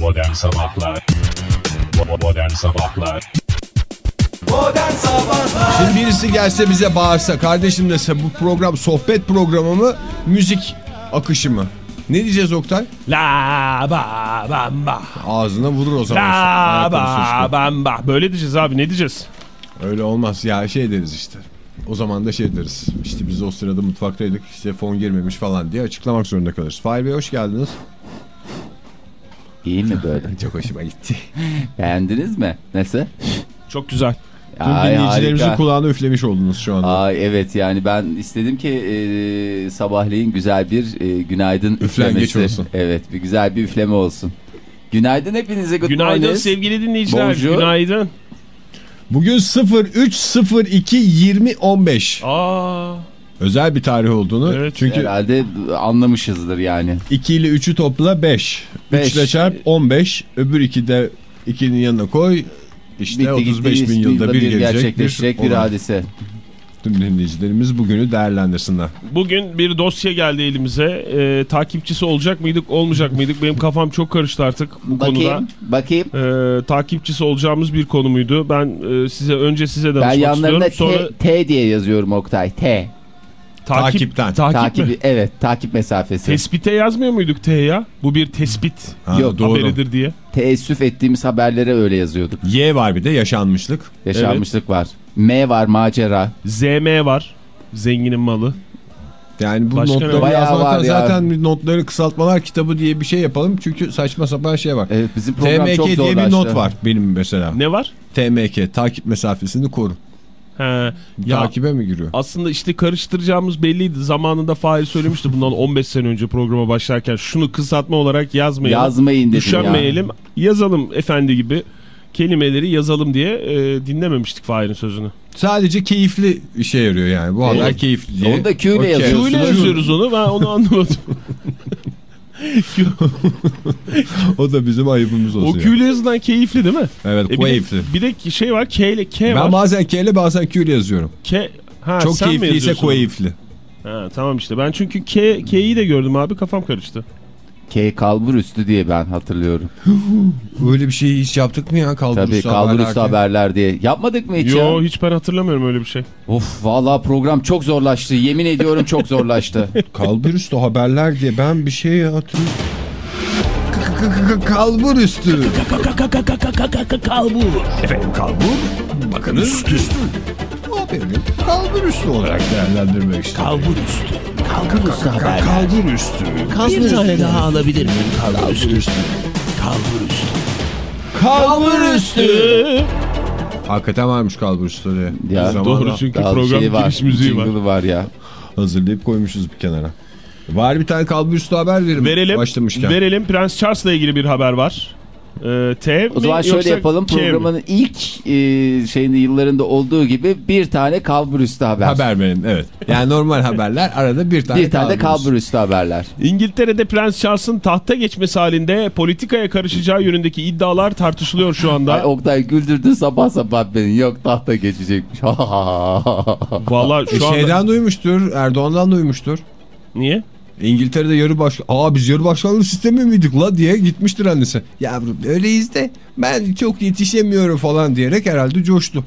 Modern Sabahlar Modern Sabahlar Modern Sabahlar Şimdi birisi gelse bize bağırsa kardeşim dese bu program sohbet programı mı müzik akışı mı? Ne diyeceğiz Oktay? La ba bam ba. Ağzına vurur o zaman. La ba bam ba. Böyle diyeceğiz abi ne diyeceğiz? Öyle olmaz ya şey deriz işte. O zaman da şey deriz. İşte biz o sırada mutfaktaydık. işte fon girmemiş falan diye açıklamak zorunda kalırız. Fahir Bey hoş geldiniz. İyi mi böyle? Çok hoşuma gitti. Beğendiniz mi? Nasıl? Çok güzel. Tüm Ay, dinleyicilerimizin harika. kulağına üflemiş oldunuz şu anda. Ay evet yani ben istedim ki e, sabahleyin güzel bir e, günaydın üflemesi. olsun. Evet bir güzel bir üfleme olsun. Günaydın hepinize. Good Günaydın morning. sevgili dinleyiciler. Bonjour. Günaydın. Bugün 0302 2015 Aa, özel bir tarih olduğunu. Evet. Çünkü Herhalde anlamışızdır yani. 2 ile 3'ü topla 5. 3 Beş. ile çarp 15. Öbür 2 de 2'nin yanına koy. İşte Bitti 35 gitti, bin yılda bir gelecek gerçekleşecek bir, olay. hadise. Tüm dinleyicilerimiz bugünü değerlendirsinler. bugün bir dosya geldi elimize. Ee, takipçisi olacak mıydık, olmayacak mıydık? Benim kafam çok karıştı artık bu konuda. Bakayım, bakayım. Ee, takipçisi olacağımız bir konu muydu? Ben e, size önce size Ben danışmak yanlarına istiyorum. Sonra T, T diye yazıyorum Oktay. T. takip, Takipten. Takip, Takip, mi? evet takip mesafesi. Tespite yazmıyor muyduk T ya? Bu bir tespit Ha, Yok, doğru. haberidir diye. Teessüf ettiğimiz haberlere öyle yazıyorduk. Y var bir de yaşanmışlık. Yaşanmışlık var. M var macera. ZM var. Zenginin malı. Yani bu Başka notları var yazmaktan ya. zaten notları kısaltmalar kitabı diye bir şey yapalım. Çünkü saçma sapan şey var. Evet bizim program TMK çok diye bir not var benim mesela. Ne var? TMK takip mesafesini koru. He. Ya Takibe mi giriyor? aslında işte karıştıracağımız belliydi. Zamanında Fahir söylemişti bundan 15 sene önce programa başlarken. Şunu kısaltma olarak yazmayalım. Yazmayın dedim Üşenmeyelim. Yazalım efendi gibi. Kelimeleri yazalım diye e, dinlememiştik Fahir'in sözünü. Sadece keyifli işe yarıyor yani. Bu haber Evet. keyifli diye. Onu da Q ile Okey. yazıyorsun. Q ile yazıyoruz onu ben onu anlamadım. O da bizim ayıbımız olsun. o Q ile yazılan keyifli değil mi? Evet E bir, de, keyifli. bir de şey var K ile K Ben var. bazen K ile bazen Q ile yazıyorum. K, ha, Çok keyifliyse keyifli. Ha, tamam işte ben çünkü K, K'yi de gördüm abi kafam karıştı. K kalbur üstü diye ben hatırlıyorum. Öyle bir şeyi hiç yaptık mı ya kalbur Tabii üstü kalbur haberler diye? haberler diye. Yapmadık mı hiç Yo ya? hiç ben hatırlamıyorum öyle bir şey. Of vallahi program çok zorlaştı. Yemin ediyorum çok zorlaştı. Kalbur üstü haberler diye ben bir şey hatırlıyorum. Kalbur üstü. Kalbur. Efendim kalbur. Bakınız üstü. Haberini kalbur üstü olarak değerlendirmek istedim. Kalbur üstü. Kalbur üstü haber. Kalbur üstü. Bir tane daha alabilir miyim kalbur üstü? Kalbur üstü. Kalbur üstü. Hakikaten varmış kalbur üstü diye. Ya, Doğru çünkü program şey var. giriş müziği var. jingle'ı var ya. Hazırlayıp koymuşuz bir kenara. Var bir tane kalbur üstü haber verin. Verelim. Başlamışken. Verelim. Prens Charles'la ilgili bir haber var. Ee, T O mi zaman şöyle yapalım. K mi? Programın ilk e, şeyinde yıllarında olduğu gibi bir tane kalbur üstü haber. Haber verin evet. Yani normal haberler arada bir tane bir tane de kalbur üstü. kalbur üstü haberler. İngiltere'de Prens Charles'ın tahta geçmesi halinde politikaya karışacağı yönündeki iddialar tartışılıyor şu anda. Ay Oktay güldürdü sabah sabah beni. Yok tahta geçecekmiş. Valla E, şu anda... şeyden duymuştur, Erdoğan'dan duymuştur. Niye? İngiltere'de yarı baş... Aa biz yarı başkanlık sistemi miydik la diye gitmiştir annesi. Yavrum öyleyiz de ben çok yetişemiyorum falan diyerek herhalde coştu.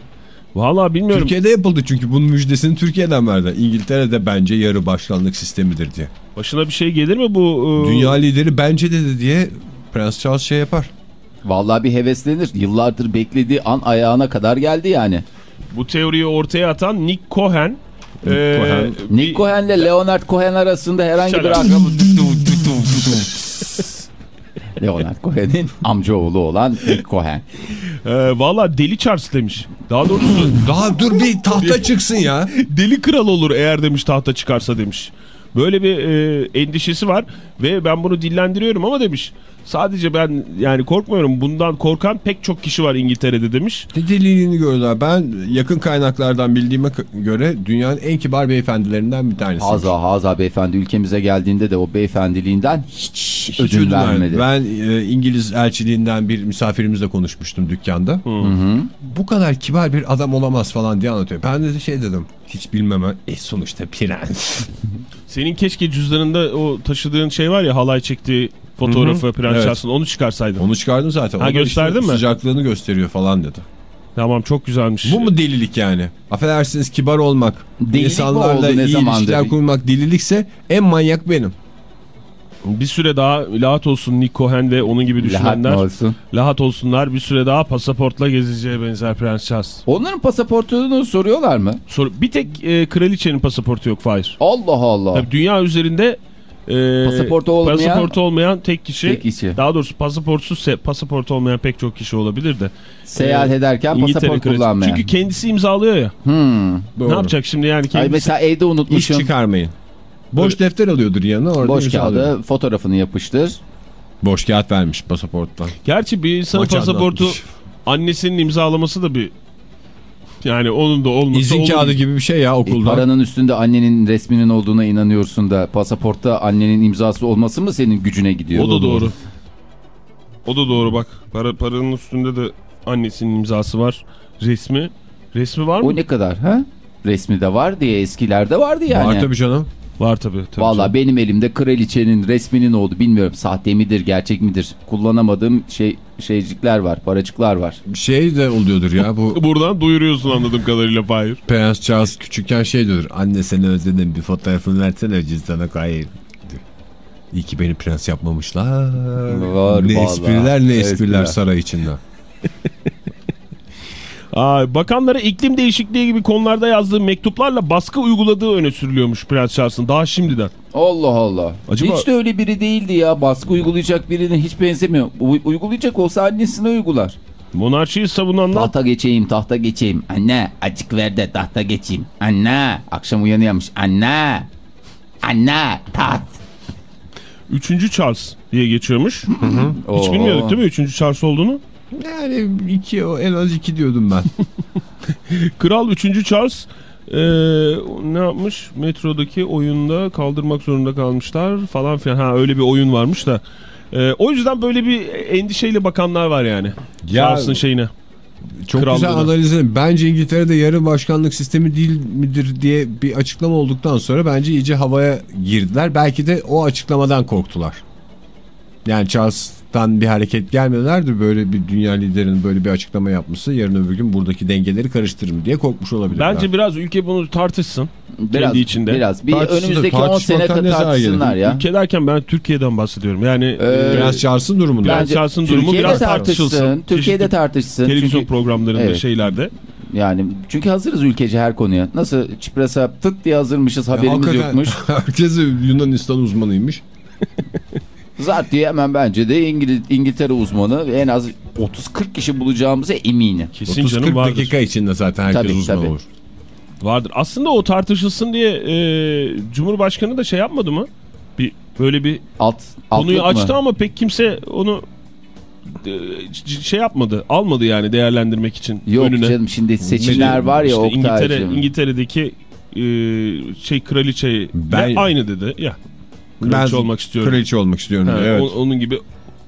Valla bilmiyorum. Türkiye'de yapıldı çünkü bunun müjdesini Türkiye'den verdi. İngiltere'de bence yarı başkanlık sistemidir diye. Başına bir şey gelir mi bu? e, Dünya lideri bence dedi diye Prens Charles şey yapar. Vallahi bir heveslenir. Yıllardır beklediği an ayağına kadar geldi yani. Bu teoriyi ortaya atan Nick Cohen. Nick e, Cohen. bir- Nick Cohen ile Leonard Cohen arasında herhangi bir akraba... Leonard Cohen'in amcaoğlu olan Nick Cohen. E, Valla deli Charles demiş. Daha doğrusu Daha dur bir tahta çıksın ya. deli kral olur eğer demiş tahta çıkarsa demiş. Böyle bir e, endişesi var ve ben bunu dillendiriyorum ama demiş. Sadece ben yani korkmuyorum bundan korkan pek çok kişi var İngiltere'de demiş. Deliliğini gördüler. Ben yakın kaynaklardan bildiğime göre dünyanın en kibar beyefendilerinden bir tanesi. Haza Haza beyefendi ülkemize geldiğinde de o beyefendiliğinden hiç, Hiç ödün vermedi. Ben e, İngiliz elçiliğinden bir misafirimizle konuşmuştum dükkanda. Bu kadar kibar bir adam olamaz falan diye anlatıyor. Ben de şey dedim. Hiç bilmem. E sonuçta prens. Senin keşke cüzdanında o taşıdığın şey var ya halay çektiği fotoğrafı Prens Evet. Onu çıkarsaydın. Onu çıkardım zaten. Ha, gösterdin işte mi? Sıcaklığını gösteriyor falan dedi. Tamam çok güzelmiş. Bu mu delilik yani? Affedersiniz kibar olmak, Delilik mi insanlarla oldu, ne iyi zamandır? ilişkiler kurmak delilikse en manyak benim. Bir süre daha lahat olsun Nick Cohen ve onun gibi düşünenler. olsun? Lahat olsunlar bir süre daha pasaportla gezeceğe benzer Prens Charles. Onların pasaportunu soruyorlar mı? Sonra bir tek e, kraliçenin pasaportu yok Fahir. Allah Allah. Tabii dünya üzerinde e, Pasaportu olmayan- pasaportu olmayan tek kişi. Tek kişi. Daha doğrusu pasaportsuz pasaportu olmayan pek çok kişi olabilir de. Seyahat Ee, ederken pasaport kullanmayan. Çünkü kendisi imzalıyor ya. Hmm. Doğru. Ne yapacak şimdi yani Ay kendisi? mesela evde İş unutmuşum. çıkarmayın. Boş defter alıyordur yanına orada Boş imzalıyor. kağıda fotoğrafını yapıştır. Boş kağıt vermiş pasaporttan. Gerçi bir insanın Maç pasaportu anlatmış. annesinin imzalaması da bir yani onun da olması İzin olur. kağıdı gibi bir şey ya E, okulda. paranın üstünde annenin resminin olduğuna inanıyorsun da pasaportta annenin imzası olması mı senin gücüne gidiyor? O da doğru. O da doğru bak. Para, paranın üstünde de annesinin imzası var. Resmi. Resmi var mı? O ne kadar ha? Resmi de var diye eskilerde vardı yani. Var tabii canım. Var tabii. tabii Valla canım. benim elimde kraliçenin resminin oldu bilmiyorum sahte midir gerçek midir kullanamadığım şey şeycikler var paracıklar var. Şey de oluyordur ya bu Buradan duyuruyorsun anladığım kadarıyla Fahir. Prens Charles küçükken şey diyordur. Anne seni özledim bir fotoğrafını versene cüzdana koyayım. İyi ki beni prens yapmamışlar. Var ne vallahi. espriler ne espriler Espriler. saray içinde. Aa, bakanlara iklim değişikliği gibi konularda yazdığı mektuplarla baskı uyguladığı öne sürülüyormuş Prens Charles'ın daha şimdiden. Allah Allah. Acaba- Hiç de öyle biri değildi ya baskı uygulayacak birine hiç benzemiyor. U- uygulayacak olsa annesine uygular. Monarşiyi savunanlar Tahta geçeyim tahta geçeyim. Anne açık ver de tahta geçeyim. Anne akşam uyanıyormuş. Anne. Anne taht. 3. Charles diye geçiyormuş. Hiç bilmiyorduk değil mi 3. Charles olduğunu? Yani iki o en az iki diyordum ben. Kral 3. Charles eee, ne yapmış? Metrodaki oyunda kaldırmak zorunda kalmışlar falan filan. Ha öyle bir oyun varmış da. Eee, o yüzden böyle bir endişeyle bakanlar var yani. Ya- Charles'ın şeyine. Çok Krallığına. güzel analiz edin. Bence İngiltere'de yarı başkanlık sistemi değil midir diye bir açıklama olduktan sonra bence iyice havaya girdiler. Belki de o açıklamadan korktular. Yani Charles'tan bir hareket gelmelerdi böyle bir dünya liderinin böyle bir açıklama yapması yarın öbür gün buradaki dengeleri karıştırır mı diye korkmuş olabilirler. Bence biraz ülke bunu tartışsın. Biraz, Kendi içinde. Biraz. Bir Tartışsın, önümüzdeki 10 sene tartışsınlar ya. Ülke derken ben Türkiye'den bahsediyorum. Yani Ee, Prens Charles'ın durumunda. Prens Bence Charles'ın durumu Türkiye'de biraz tartışsın. tartışılsın. Türkiye'de Çeşitli tartışsın. televizyon Çünkü, programlarında Evet. şeylerde. yani çünkü hazırız ülkece her konuya. Nasıl Çipras'a tık diye hazırmışız haberimiz Hakikaten yokmuş. Herkes Yunanistan uzmanıymış. Zart diye hemen bence de İngiliz, İngiltere uzmanı en az 30-40 kişi bulacağımıza eminim. Kesin canım 30-40 vardır. dakika içinde zaten herkes Tabii, uzman tabii. olur. Vardır. Aslında o tartışılsın diye e, Cumhurbaşkanı da şey yapmadı mı? Bir böyle bir Alt, konuyu mı? açtı ama pek kimse onu e, şey yapmadı. Almadı yani değerlendirmek için Yok önüne. canım şimdi seçimler var ya İşte İngiltere. İngiltere'deki e, şey kraliçe Ben- aynı dedi. Ya. Kraliçe olmak istiyorum. Kraliçe olmak istiyorum. Ha, evet. o- onun gibi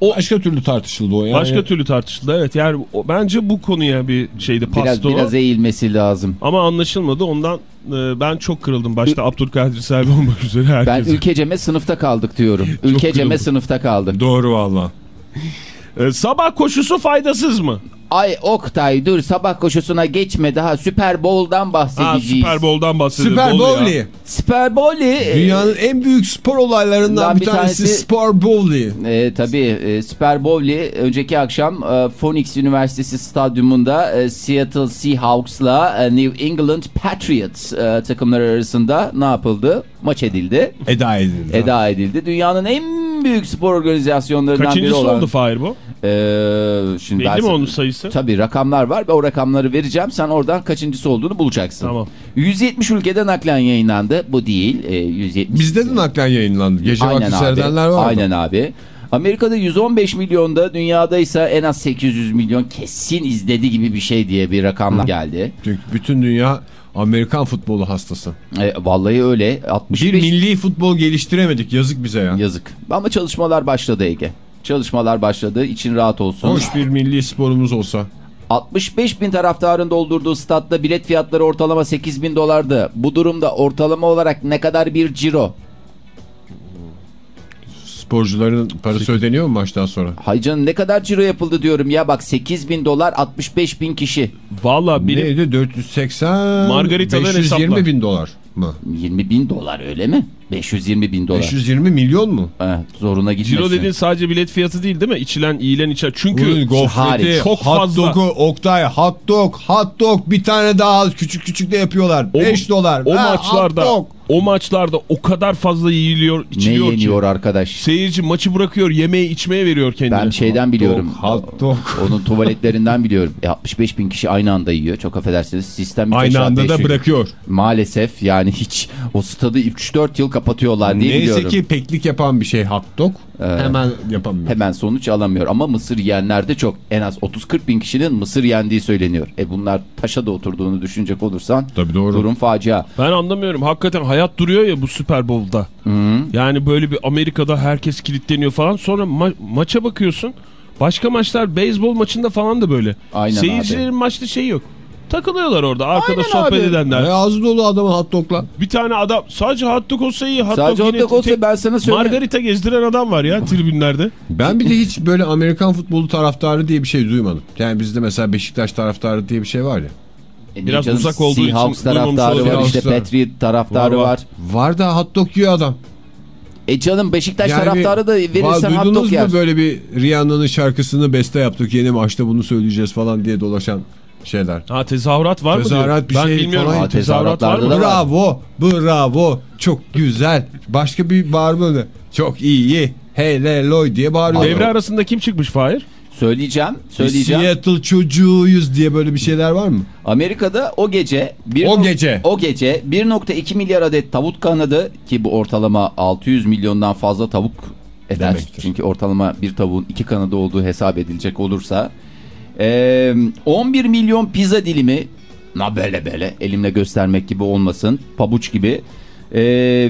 Başka türlü tartışıldı o yani. başka türlü tartışıldı. Evet yani o- bence bu konuya bir şeydi Biraz, pastı o. biraz eğilmesi lazım. Ama anlaşılmadı. Ondan e, ben çok kırıldım. Başta Abdülkadir Selvi olmak üzere Ben herkese. ülkeceme sınıfta kaldık diyorum. Ülkeceme kırıldım. sınıfta kaldık. Doğru valla. E, sabah koşusu faydasız mı? Ay Oktay dur sabah koşusuna geçme daha Süper Bowl'dan Ha, bahsedeceğiz. Süper Bowl'dan bahsediyoruz. Süper. Bowley. Süper Bowl'i e, Dünyanın en büyük spor olaylarından bir, bir tanesi, tanesi- Spor Bowley. E, tabii e, Super Bowl'i önceki akşam e, Phoenix Üniversitesi stadyumunda e, Seattle Seahawks'la e, New England Patriots e, takımları arasında ne yapıldı? Maç edildi. Eda edildi. Eda edildi. Dünyanın en büyük spor organizasyonlarından biri Kaçıncısı olan. oldu Fahir bu? E, şimdi Belli ben- mi onun sayısı? Tabii rakamlar var ve o rakamları vereceğim. Sen oradan kaçıncısı olduğunu bulacaksın. Tamam. 170 ülkede naklen yayınlandı. Bu değil. E, 170. Bizde de naklen yayınlandı. Gece Aynen vakti abi. seyredenler var Aynen abi. Amerika'da 115 milyonda, dünyada ise en az 800 milyon kesin izledi gibi bir şey diye bir rakamlar geldi. Çünkü bütün dünya Amerikan futbolu hastası. E, vallahi öyle. 65 Bir milli futbol geliştiremedik. Yazık bize ya. yazık. Ama çalışmalar başladı Ege. Çalışmalar başladı. İçin rahat olsun. Hoş bir milli sporumuz olsa. 65 bin taraftarın doldurduğu statta bilet fiyatları ortalama 8 bin dolardı. Bu durumda ortalama olarak ne kadar bir ciro? Sporcuların parası ödeniyor mu maçtan sonra? Hay canım ne kadar ciro yapıldı diyorum ya bak 8 bin dolar 65 bin kişi. Valla benim Neydi 480 Margaritalar 520 hesapla. bin dolar mı? 20 bin dolar öyle mi? 520 bin dolar. 520 milyon mu? Evet, zoruna gitmesin. Ciro dediğin sadece bilet fiyatı değil değil mi? İçilen, iyilen içer. Çünkü Bunun gofreti. Çok hot fazla. dog'u, Oktay, hot dog, hot dog bir tane daha al, küçük küçük de yapıyorlar. O- 5 dolar. o Ha, maçlarda hot dog. O maçlarda o kadar fazla yiyiliyor, ne içiliyor yeniyor ki. arkadaş? Seyirci maçı bırakıyor, yemeği içmeye veriyor kendini. Ben şeyden biliyorum. Hot dog. Onun tuvaletlerinden biliyorum. E, 65 bin kişi aynı anda yiyor. Çok affedersiniz. Sistem bir Aynı anda da bırakıyor. Maalesef yani hiç o stadı 3-4 yıl kapatıyorlar diye Neyse biliyorum. ki peklik yapan bir şey hot dog. Hemen yapamıyor. Hemen sonuç alamıyor ama mısır yiyenler de çok. En az 30-40 bin kişinin mısır yendiği söyleniyor. E bunlar taşa da oturduğunu düşünecek olursan Tabii doğru. durum facia. Ben anlamıyorum. Hakikaten hayat duruyor ya bu Super Bowl'da. Yani böyle bir Amerika'da herkes kilitleniyor falan. Sonra ma- maça bakıyorsun. Başka maçlar beyzbol maçında falan da böyle. Aynen Seyircilerin maçta şey yok. Takılıyorlar orada arkada Aynen sohbet abi. edenler. E, ağzı dolu adamın hot dogla. Bir tane adam sadece hot dog olsa iyi. Hot Sadece dog hot dog olsa tek- ben sana söyleyeyim. Margarita gezdiren adam var ya tribünlerde. Ben bir de hiç böyle Amerikan futbolu taraftarı diye bir şey duymadım. Yani bizde mesela Beşiktaş taraftarı diye bir şey var ya. E, Biraz canım, uzak olduğu için Seahawks duymamış taraftarı var işte. Patriot taraftarı Var, var. var. Var da hot dog yiyor adam. E canım Beşiktaş Yani taraftarı da verirsen hot duydunuz dog mu yer. böyle bir Rihanna'nın şarkısını beste yaptık yeni maçta bunu söyleyeceğiz falan diye dolaşan şeyler. Ha tezahürat var mı? Tezahürat diyor. bir ben şey bilmiyorum. falan. Ha, tezahürat var Tezahüratlarda mı? Bravo, bravo, çok güzel. Başka bir bağırma da. Çok iyi, helloy diye bağırıyor. Devre arasında kim çıkmış Fahir? Söyleyeceğim, Biz söyleyeceğim. Seattle çocuğuyuz diye böyle bir şeyler var mı? Amerika'da o gece bir O gece. o gece 1.2 milyar adet tavuk kanadı ki bu ortalama 600 milyondan fazla tavuk eder. Demektir. Çünkü ortalama bir tavuğun iki kanadı olduğu hesap edilecek olursa Ee, 11 milyon pizza dilimi na böyle böyle elimle göstermek gibi olmasın pabuç gibi. Ee,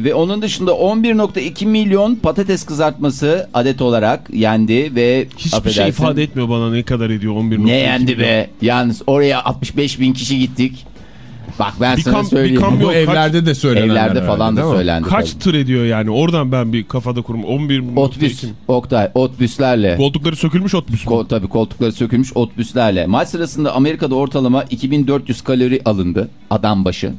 ve onun dışında 11.2 milyon patates kızartması adet olarak yendi ve Hiçbir şey affedersin, ifade etmiyor bana ne kadar ediyor 11 ne yendi be? Yalnız oraya 65 bin kişi gittik bak ben Bir sana söyleyeyim Bu evlerde de söylenenler evlerde herhalde, falan da söylendi Kaç tabii. tır ediyor yani? Oradan ben bir kafada kurum. 11 mi? otbüs Oktay otbüslerle Koltukları sökülmüş otbüs mü? Kol, tabii koltukları sökülmüş otbüslerle. Maç sırasında Amerika'da ortalama 2400 kalori alındı adam başı.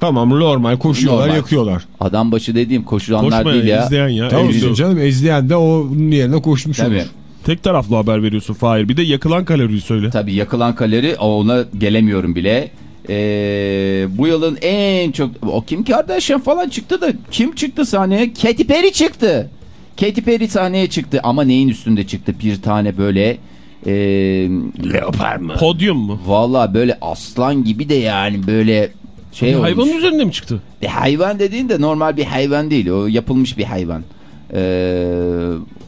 Tamam normal koşuyorlar Normal. yakıyorlar. Adam başı dediğim koşulanlar Koşmayan, değil ya. izleyen ya. Tamam Ezdi. canım ezleyen de onun yerine koşmuş Tabii. olur. Tek taraflı haber veriyorsun Fahir. Bir de yakılan kaloriyi söyle. Tabii yakılan kalori ona gelemiyorum bile. Ee, bu yılın en çok o Kim Kardashian falan çıktı da kim çıktı sahneye? Katy Perry çıktı. Katy Perry sahneye çıktı ama neyin üstünde çıktı? Bir tane böyle e, leopar mı? Podyum mu? Valla böyle aslan gibi de yani böyle şey olmuş. Hayvanın üzerinde mi çıktı? Bir hayvan dediğin de normal bir hayvan değil. O yapılmış bir hayvan. Ee,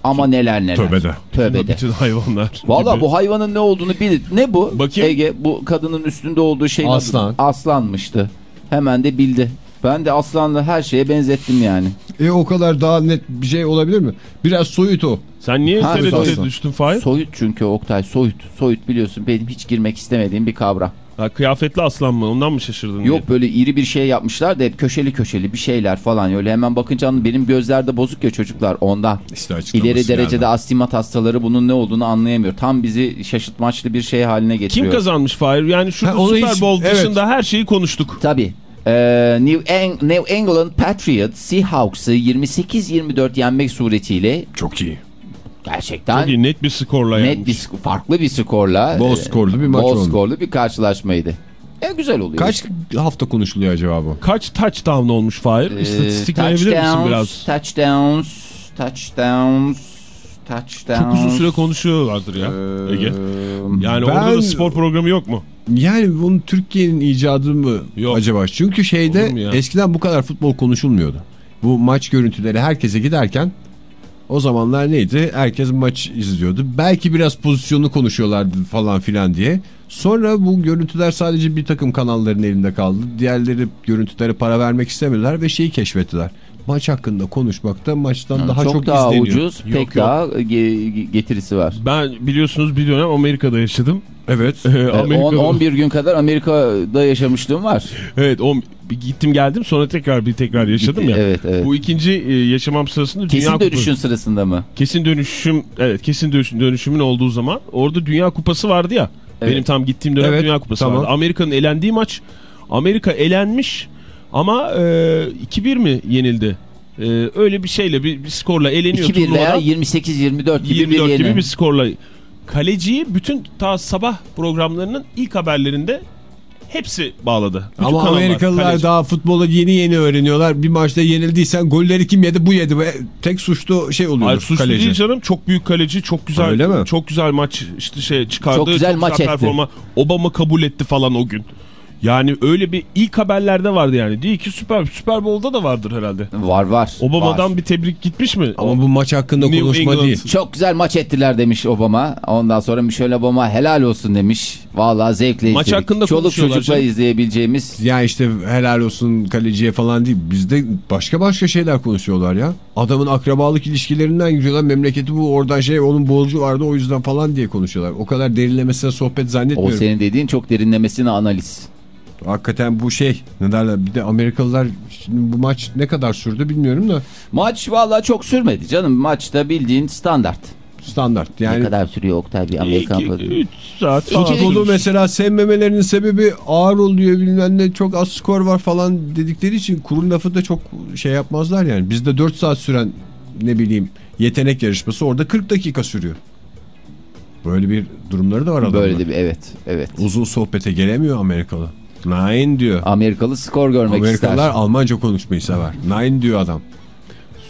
ama neler neler. Tövbede. Tövbede. Bütün hayvanlar. Valla gibi. bu hayvanın ne olduğunu bilir. Ne bu? Bakayım. Ege bu kadının üstünde olduğu şey? Aslan. Aslanmıştı. Hemen de bildi. Ben de aslanla her şeye benzettim yani. E o kadar daha net bir şey olabilir mi? Biraz soyut o. Sen niye tereddüte soyut. düştün Fahir? Soyut çünkü Oktay soyut. Soyut biliyorsun benim hiç girmek istemediğim bir kavram. Ha, kıyafetli aslan mı? Ondan mı şaşırdın? Yok böyle iri bir şey yapmışlar da hep köşeli köşeli bir şeyler falan. Öyle hemen bakınca benim gözlerde bozuk ya çocuklar ondan. İşte İleri derecede geldi. astigmat hastaları bunun ne olduğunu anlayamıyor. Tam bizi şaşırtmaçlı bir şey haline getiriyor. Kim kazanmış Fahir? Yani şu Ha, Super hiç- Bowl evet. dışında her şeyi konuştuk. Tabii. Ee, New, Eng- New England Patriots Seahawks'ı 28-24 yenmek suretiyle Çok iyi. Gerçekten Çok iyi net bir skorla net yenmiş. bir sk- farklı bir skorla Bol e, skorlu bir maç bol oldu. skorlu bir karşılaşmaydı. E güzel oluyor. Kaç hafta konuşuluyor acaba bu? Kaç touchdown olmuş Fahir? Ee, İstatistik verebilir misin biraz? Touchdowns, touchdowns, touchdowns. Çok uzun süre konuşuyorlardır ya Ege. Yani Ben- orada da spor programı yok mu? Yani bunun Türkiye'nin icadı mı Yok. acaba? Çünkü şeyde eskiden bu kadar futbol konuşulmuyordu. Bu maç görüntüleri herkese giderken o zamanlar neydi? Herkes maç izliyordu. Belki biraz pozisyonu konuşuyorlardı falan filan diye. Sonra bu görüntüler sadece bir takım kanalların elinde kaldı. Diğerleri görüntülere para vermek istemediler ve şeyi keşfettiler. Maç hakkında konuşmakta maçtan daha çok, çok, daha izleniyor. ucuz, Yok, pek yok. daha ge- getirisi var. Ben biliyorsunuz bir dönem Amerika'da yaşadım. Evet. Ee, Amerika'da- 10 11 gün kadar Amerika'da yaşamışlığım var. Evet on, bir gittim geldim sonra tekrar bir tekrar yaşadım Gitti, ya. Evet, evet. Bu ikinci e, yaşamam sırasında Dünya Kesin Kupası- dönüşün sırasında mı? Kesin dönüşüm evet kesin dönüşüm, dönüşümün olduğu zaman orada Dünya Kupası vardı ya. Evet. Benim tam gittiğim dönem Evet, Dünya Kupası tamam. vardı. Amerika'nın elendiği maç. Amerika elenmiş ama e, 2-1 mi yenildi? E, öyle bir şeyle bir, bir skorla eleniyor 2-1 veya turnuvadan. 28-24 gibi 24 bir gibi bir skorla. Kaleciyi bütün ta sabah programlarının ilk haberlerinde hepsi bağladı. Bütün Ama kanallar, Amerikalılar kaleci. daha futbolu yeni yeni öğreniyorlar. Bir maçta yenildiysen golleri kim yedi bu yedi. Ve tek suçlu şey oluyor. Hayır suçlu kaleci. değil canım. Çok büyük kaleci, çok güzel Öyle mi? çok güzel maç işte şey çıkardı. Çok güzel maç etti. performa. Obama kabul etti falan o gün. Yani öyle bir ilk haberlerde vardı yani. Değil ki Süper Süper Bowl'da da vardır herhalde. Var var. Obama'dan var. bir tebrik gitmiş mi? Ama bu maç hakkında New konuşma England. değil. Çok güzel maç ettiler demiş Obama. Ondan sonra Michelle Obama helal olsun demiş. Vallahi zevkle Maç izledik. hakkında Çoluk çocukla canım. izleyebileceğimiz. Ya işte helal olsun kaleciye falan değil. Bizde başka başka şeyler konuşuyorlar ya. Adamın akrabalık ilişkilerinden giriyorlar. Memleketi bu oradan şey onun borcu vardı o yüzden falan diye konuşuyorlar. O kadar derinlemesine sohbet O zannetmiyorum. senin dediğin çok derinlemesine analiz. Hakikaten bu şey ne derler bir de Amerikalılar şimdi bu maç ne kadar sürdü bilmiyorum da Maç vallahi çok sürmedi canım. Maçta bildiğin standart. standart. Ne Yani kadar sürüyor Oktay bir Amerikan 3 saat falan. Futbolu mesela sevmemelerinin sebebi ağır oluyor bilmem ne çok az skor var falan dedikleri için kurun lafı da çok şey yapmazlar yani. Bizde 4 saat süren ne bileyim yetenek yarışması orada 40 dakika sürüyor. Böyle bir durumları da var adamlar. Böyle de bir evet evet. Uzun sohbete gelemiyor Amerikalı. Nine diyor. Amerikalı skor görmek Amerikalılar ister. Almanca konuşmayı sever. Nine diyor adam.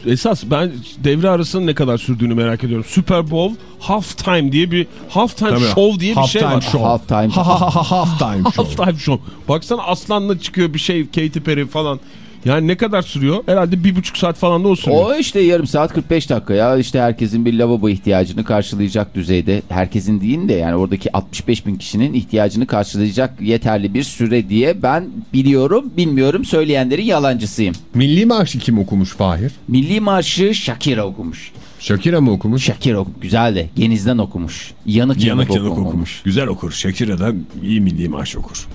Esas ben devre arasının ne kadar sürdüğünü merak ediyorum. Super Bowl half time diye bir half time Tabii. show diye bir şey Halftime var. show. Half time. Ha ha ha ha half time show. Half time show. Baksana aslanla çıkıyor bir şey Katy Perry falan. Yani ne kadar sürüyor? Herhalde bir buçuk saat falan da o sürüyor. O işte yarım saat 45 dakika ya işte herkesin bir lavabo ihtiyacını karşılayacak düzeyde herkesin değil de yani oradaki 65 bin kişinin ihtiyacını karşılayacak yeterli bir süre diye ben biliyorum bilmiyorum söyleyenlerin yalancısıyım. Milli Marşı kim okumuş Fahir? Milli Marşı Shakira okumuş. Shakira mı okumuş? Shakira okumuş. Güzel de genizden okumuş. Yanık yanık, Yanık yanık okumuş. okumuş. Güzel okur. Shakira da iyi milli marş okur.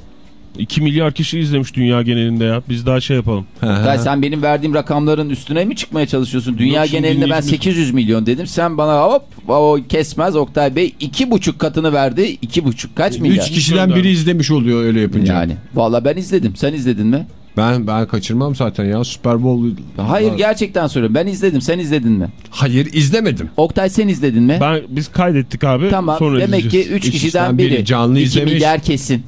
2 milyar kişi izlemiş dünya genelinde ya. Biz daha şey yapalım. Oktay, sen benim verdiğim rakamların üstüne mi çıkmaya çalışıyorsun? Dünya Yok, genelinde ben dinleyicimiz- 800 milyon dedim. Sen bana hop o kesmez Oktay Bey iki buçuk katını verdi. iki buçuk kaç milyar? Üç kişiden Gönder. biri izlemiş oluyor öyle yapınca. Yani valla ben izledim. Sen izledin mi? Ben ben kaçırmam zaten ya Super Bowl. Hayır gerçekten söylüyorum. Ben izledim. Sen izledin mi? Hayır izlemedim. Oktay sen izledin mi? Ben biz kaydettik abi. tamam. Sonra Demek ki izleyeceğiz. 3 Üç kişiden kişiden biri. biri canlı 2 izlemiş. milyar kesin.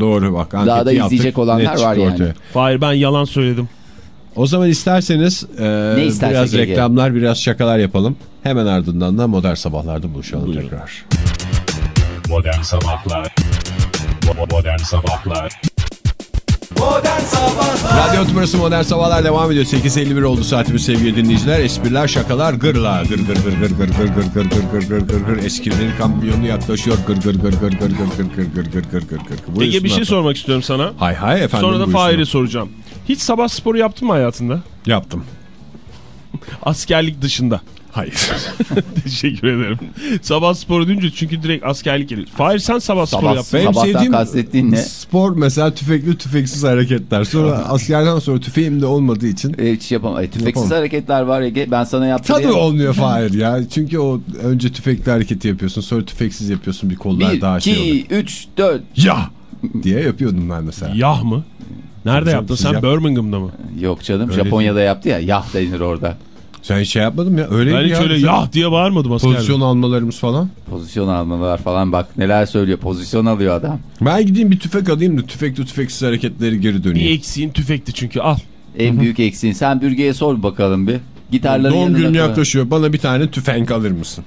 Doğru bak anketi Daha da yaptık. izleyecek olanlar var yani. ortaya. Hayır ben yalan söyledim. O zaman isterseniz e, Ne istersek biraz reklamlar biraz şakalar yapalım. Hemen ardından da modern sabahlarda buluşalım Buyurun. tekrar. Modern Sabahlar Modern Sabahlar Modern Sabahlar Radyo Tümrüsü Modern Sabahlar devam ediyor. 8.51 oldu saatimiz sevgili dinleyiciler. Espriler, şakalar, gırla. Gır gır gır gır gır gır gır gır gır gır gır gır gır. Eskilerin kamyonu yaklaşıyor. Gır gır gır gır gır gır gır gır gır gır gır gır gır. Ege bir şey sormak istiyorum sana. Hay hay efendim Sonra da. Fahir'e soracağım. Hiç sabah sporu yaptın mı hayatında? Yaptım. Askerlik dışında. Hayır. Teşekkür ederim. sabah sporu deyince çünkü direkt askerlik gelir. Fahir sen sabah, sporu Sabah- yaptın. Benim sevdiğim kastettiğin ne? spor mesela tüfekli tüfeksiz hareketler. Sonra askerden sonra tüfeğim de olmadığı için E, hiç yapamam. E, tüfeksiz Yapamam. hareketler var Ege. Ben sana yaptım. tadı olmuyor Fahir ya. Çünkü o önce tüfekli hareketi yapıyorsun sonra tüfeksiz yapıyorsun bir kollar 1, daha şey oluyor. 2, 3, 4. Ya diye yapıyordum ben mesela. Yah mı? Nerede Tabii yaptın sen? yap- Birmingham'da mı? Yok canım Öyle Japonya'da yaptı ya. Yah denir orada. Sen hiç şey yapmadın ya öyle Ben hiç ya. öyle yah diye bağırmadım askerde. Pozisyon almalarımız falan. Pozisyon almalar falan bak neler söylüyor. Pozisyon alıyor adam. Ben gideyim bir tüfek alayım da tüfekli tüfeksiz hareketleri geri Bir döneyim. eksiğin tüfekti çünkü al. En büyük eksiğin. Sen bürgeye sor bakalım bir. Gitarların Doğum yanına günüm yaklaşıyor bana bir tane tüfek alır mısın?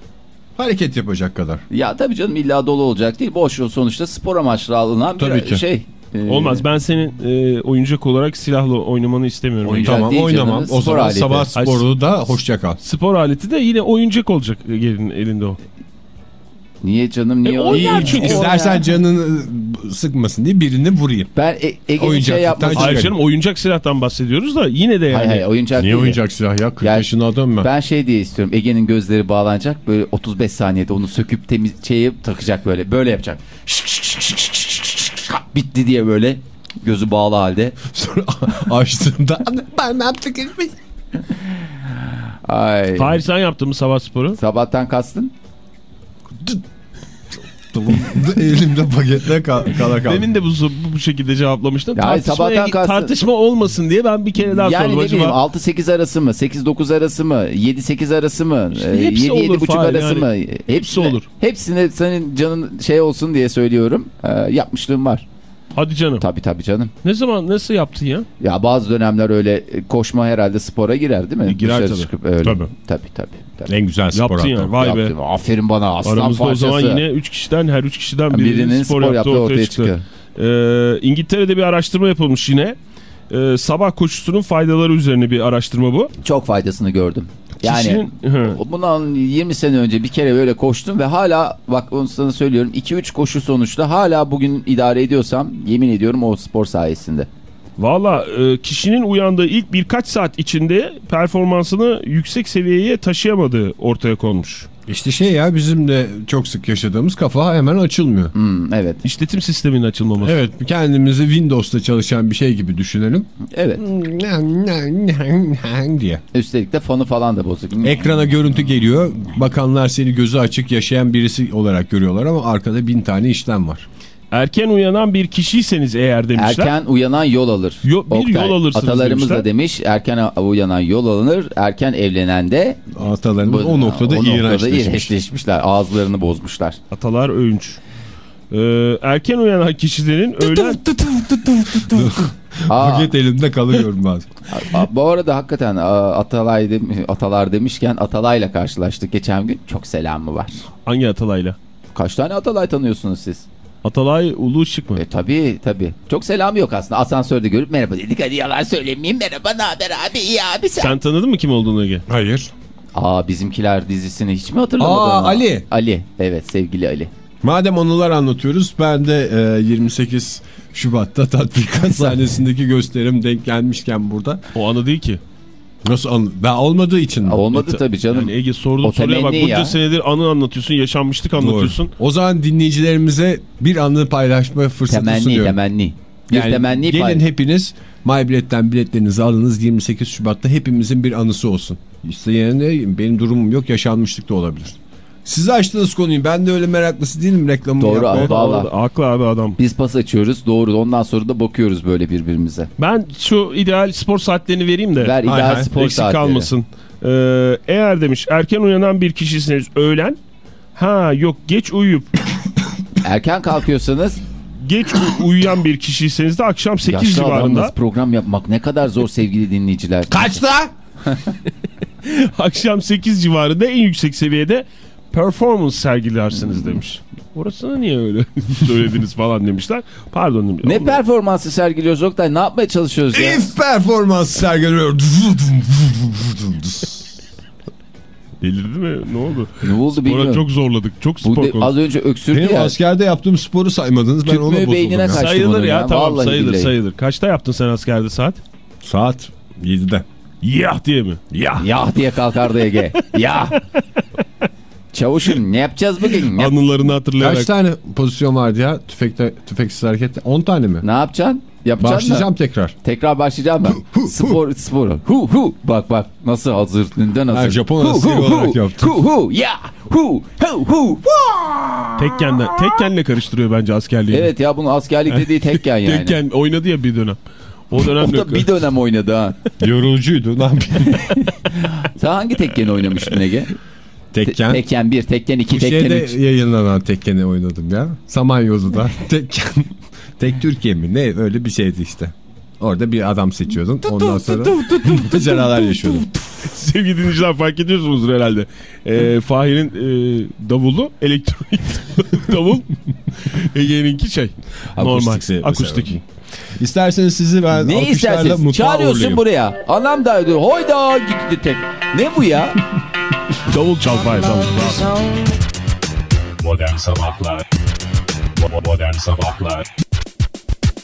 Hareket yapacak kadar. Ya tabii canım illa dolu olacak değil. Boş sonuçta spor amaçlı alınan Tabii bir ki. şey. Ee, Olmaz ben senin e, oyuncak olarak silahla oynamanı istemiyorum. Oyuncak Tamam değil oynamam. canım, O spor zaman aleti. sabah sporu da hoşça kal. Spor aleti de yine oyuncak olacak Ege'nin elinde o. Niye canım niye E, oynar İyi, çünkü. İstersen canını sıkmakmasın diye birini vurayım. Ben e Ege'nin şey Oyuncaklıktan yapması. çıkar. Hayır canım oyuncak silahtan bahsediyoruz da yine de yani. Hayır hayır oyuncak Niye değil. oyuncak silah ya? 40 Yani- yaşında adam ben. Ben şey diye istiyorum. Ege'nin gözleri bağlanacak. Böyle 35 saniyede onu söküp temiz şeyi takacak böyle. Böyle yapacak. Şık şık şık şık şık şık. Bitti diye böyle gözü bağlı halde. Sonra açtığımda ben ne yaptık Ay. Fahir sen yaptın mı sabah sporu? Sabahtan kastın? Elimde paketle kal kala kaldı. Demin de bu, bu, şekilde cevaplamıştın. Ya Tartışmaya- kastın- tartışma olmasın diye ben bir kere daha Yani sordum. ne Acaba bileyim 6-8 arası mı? 8-9 arası mı? 7-8 arası mı? İşte hepsi olur 7-7,5 Fahir arası yani. mı? Hepsi olur. Hepsine senin canın şey olsun diye söylüyorum. Ee, yapmışlığım var. Hadi canım. Tabii tabii canım. Ne zaman nasıl yaptın ya? Ya bazı dönemler öyle koşma herhalde spora girer değil mi? E, girer Dışarı tabii. çıkıp öyle. Tabii. Tabii tabii. tabii. En güzel spor Yaptın yani. Vay be. Yaptım. Aferin bana aslan Aramızda parçası. o zaman yine 3 kişiden her 3 kişiden birinin, birinin spor, spor yaptığı yaptığı ortaya, ortaya çıktı. çıkıyor. Ee, İngiltere'de bir araştırma yapılmış yine. Ee, sabah koşusunun faydaları üzerine bir araştırma bu. Çok faydasını gördüm. Yani Kişinin- bundan 20 sene önce bir kere böyle koştum ve hala bak onu sana söylüyorum 2-3 koşu sonuçta hala bugün idare ediyorsam yemin ediyorum o spor sayesinde. Valla e, kişinin uyandığı ilk birkaç saat içinde performansını yüksek seviyeye taşıyamadığı ortaya konmuş. İşte şey ya bizim de çok sık yaşadığımız kafa hemen açılmıyor. Hmm, evet. İşletim sisteminin açılmaması. Evet kendimizi Windows'ta çalışan bir şey gibi düşünelim. Evet. diye. Üstelik de fanı falan da bozuk. Ekrana görüntü geliyor. Bakanlar seni gözü açık yaşayan birisi olarak görüyorlar ama arkada bin tane işlem var. Erken uyanan bir kişiyseniz eğer demişler. Erken uyanan yol alır. Yo- bir yol alırsınız Atalarımız demişler. da demiş erken uyanan yol alınır. Erken evlenen de Atalarımız o noktada o noktada iğrençleşmiş. iğrençleşmişler. Ağızlarını bozmuşlar. Atalar övünç. Ee, erken uyanan kişilerin öğlen... Paket elimde kalıyorum bazen. bu arada hakikaten Atalay dem- Atalar demişken Atalay'la karşılaştık geçen gün. Çok selamı var. Hangi Atalay'la? Kaç tane Atalay tanıyorsunuz siz? Atalay Ulu Işık mı? E tabi tabi. Çok selamı yok aslında. Asansörde görüp merhaba dedik. Hadi yalan söylemeyeyim. Merhaba ne haber abi? İyi abi sen. Sen tanıdın mı kim olduğunu Ege? Hayır. Aa bizimkiler dizisini hiç mi hatırlamadın? Aa, mı? Ali. Ali. Evet sevgili Ali. Madem anılar anlatıyoruz ben de e, 28 Şubat'ta tatbikat sahnesindeki gösterim denk gelmişken burada. O anı değil ki. Nasıl anı? Ben olmadığı için mi? Olmadı tabi canım. Yani Ege sorduğun O soruya bak. Bunca ya. senedir anı anlatıyorsun, yaşanmışlık Doğru. anlatıyorsun. O zaman dinleyicilerimize bir anı paylaşma fırsatı temenni sunuyorum. temenni. Yani temenni gelin pay- hepiniz MyBilet'ten biletlerinizi alınız 28 Şubat'ta hepimizin bir anısı olsun. İşte yani benim durumum yok yaşanmışlık da olabilir. Siz açtınız konuyu ben de öyle meraklısı değilim reklamını Doğru yapmaya. abi. Vallahi. Haklı abi adam. Biz pas açıyoruz doğru ondan sonra da bakıyoruz böyle birbirimize. Ben şu ideal spor saatlerini vereyim de. Ver hay ideal hay, spor Eksik saatleri. kalmasın. Ee, eğer demiş erken uyanan bir kişisiniz öğlen. Ha yok geç uyuyup Erken kalkıyorsanız geç uyuyan bir kişiyseniz de akşam 8 yaşlı civarında adamla program yapmak ne kadar zor sevgili dinleyiciler. Kaçta? akşam 8 civarında en yüksek seviyede performance sergilersiniz demiş. Orasını niye öyle söylediniz falan demişler. Pardon demiş. Ne Oğlum, performansı sergiliyoruz Oktay? Ne yapmaya çalışıyoruz ya? If performans sergiliyor. Delirdi mi? Ne oldu? Ne oldu Spora bilmiyorum. çok zorladık. Çok spor de- konusu. az önce öksürdü Benim ya. askerde yaptığım sporu saymadınız ben Tüp ona mü bozuldum beynine ya. Sayılır ya, ya, tamam vallahi sayılır billahi. sayılır. Kaçta yaptın sen askerde saat? Saat 7'de. Yah diye mi? Ya. Yah diye kalkardı Ege. Yah. Çavuşum ne yapacağız bugün? Ne, Anılarını hatırlayarak. Kaç tane pozisyon vardı ya tüfekte tüfeksiz harekette? 10 tane mi? ne yapacaksın? Yapacaksın Başlayacağım mı? tekrar. Tekrar başlayacağım ben. Spor, sporu. Hu hu. Bak bak nasıl hazır. Neden hazır? Ha, Japon Hu, hu, olarak hu. yaptım. Hu hu ya. Hu hu hu. Tekken, tekkenle karıştırıyor bence askerliği. Evet ya bunu askerlik dediği tekken yani. Tekken oynadı ya bir dönem. O O dönemde da bir dönem oynadı ha. Yorucuydu. Yapayım? Sen hangi tekkeni oynamıştın Ege? Te- Tekken. tekken 1, Tekken 2, Bu Tekken şeyde 3. yayınlanan Tekken'i oynadım ya. Samanyolu'da. Tekken. Tek Türkiye mi? Ne? Öyle bir şeydi işte. Orada bir adam seçiyordun. Ondan sonra maceralar yaşıyordun. sevgili dinleyiciler fark ediyorsunuzdur herhalde. Ee, Fahir'in e, davulu elektronik davul. Ege'ninki şey. Normal. Akustik. Akustik. İsterseniz sizi ben Ne alkışlarla isterseniz çağırıyorsun uğurlayayım. buraya. Anam da ödüyor. Hoyda gitti tek. Ne bu ya? Davul çal Fahir. Davul. Modern Sabahlar Modern Sabahlar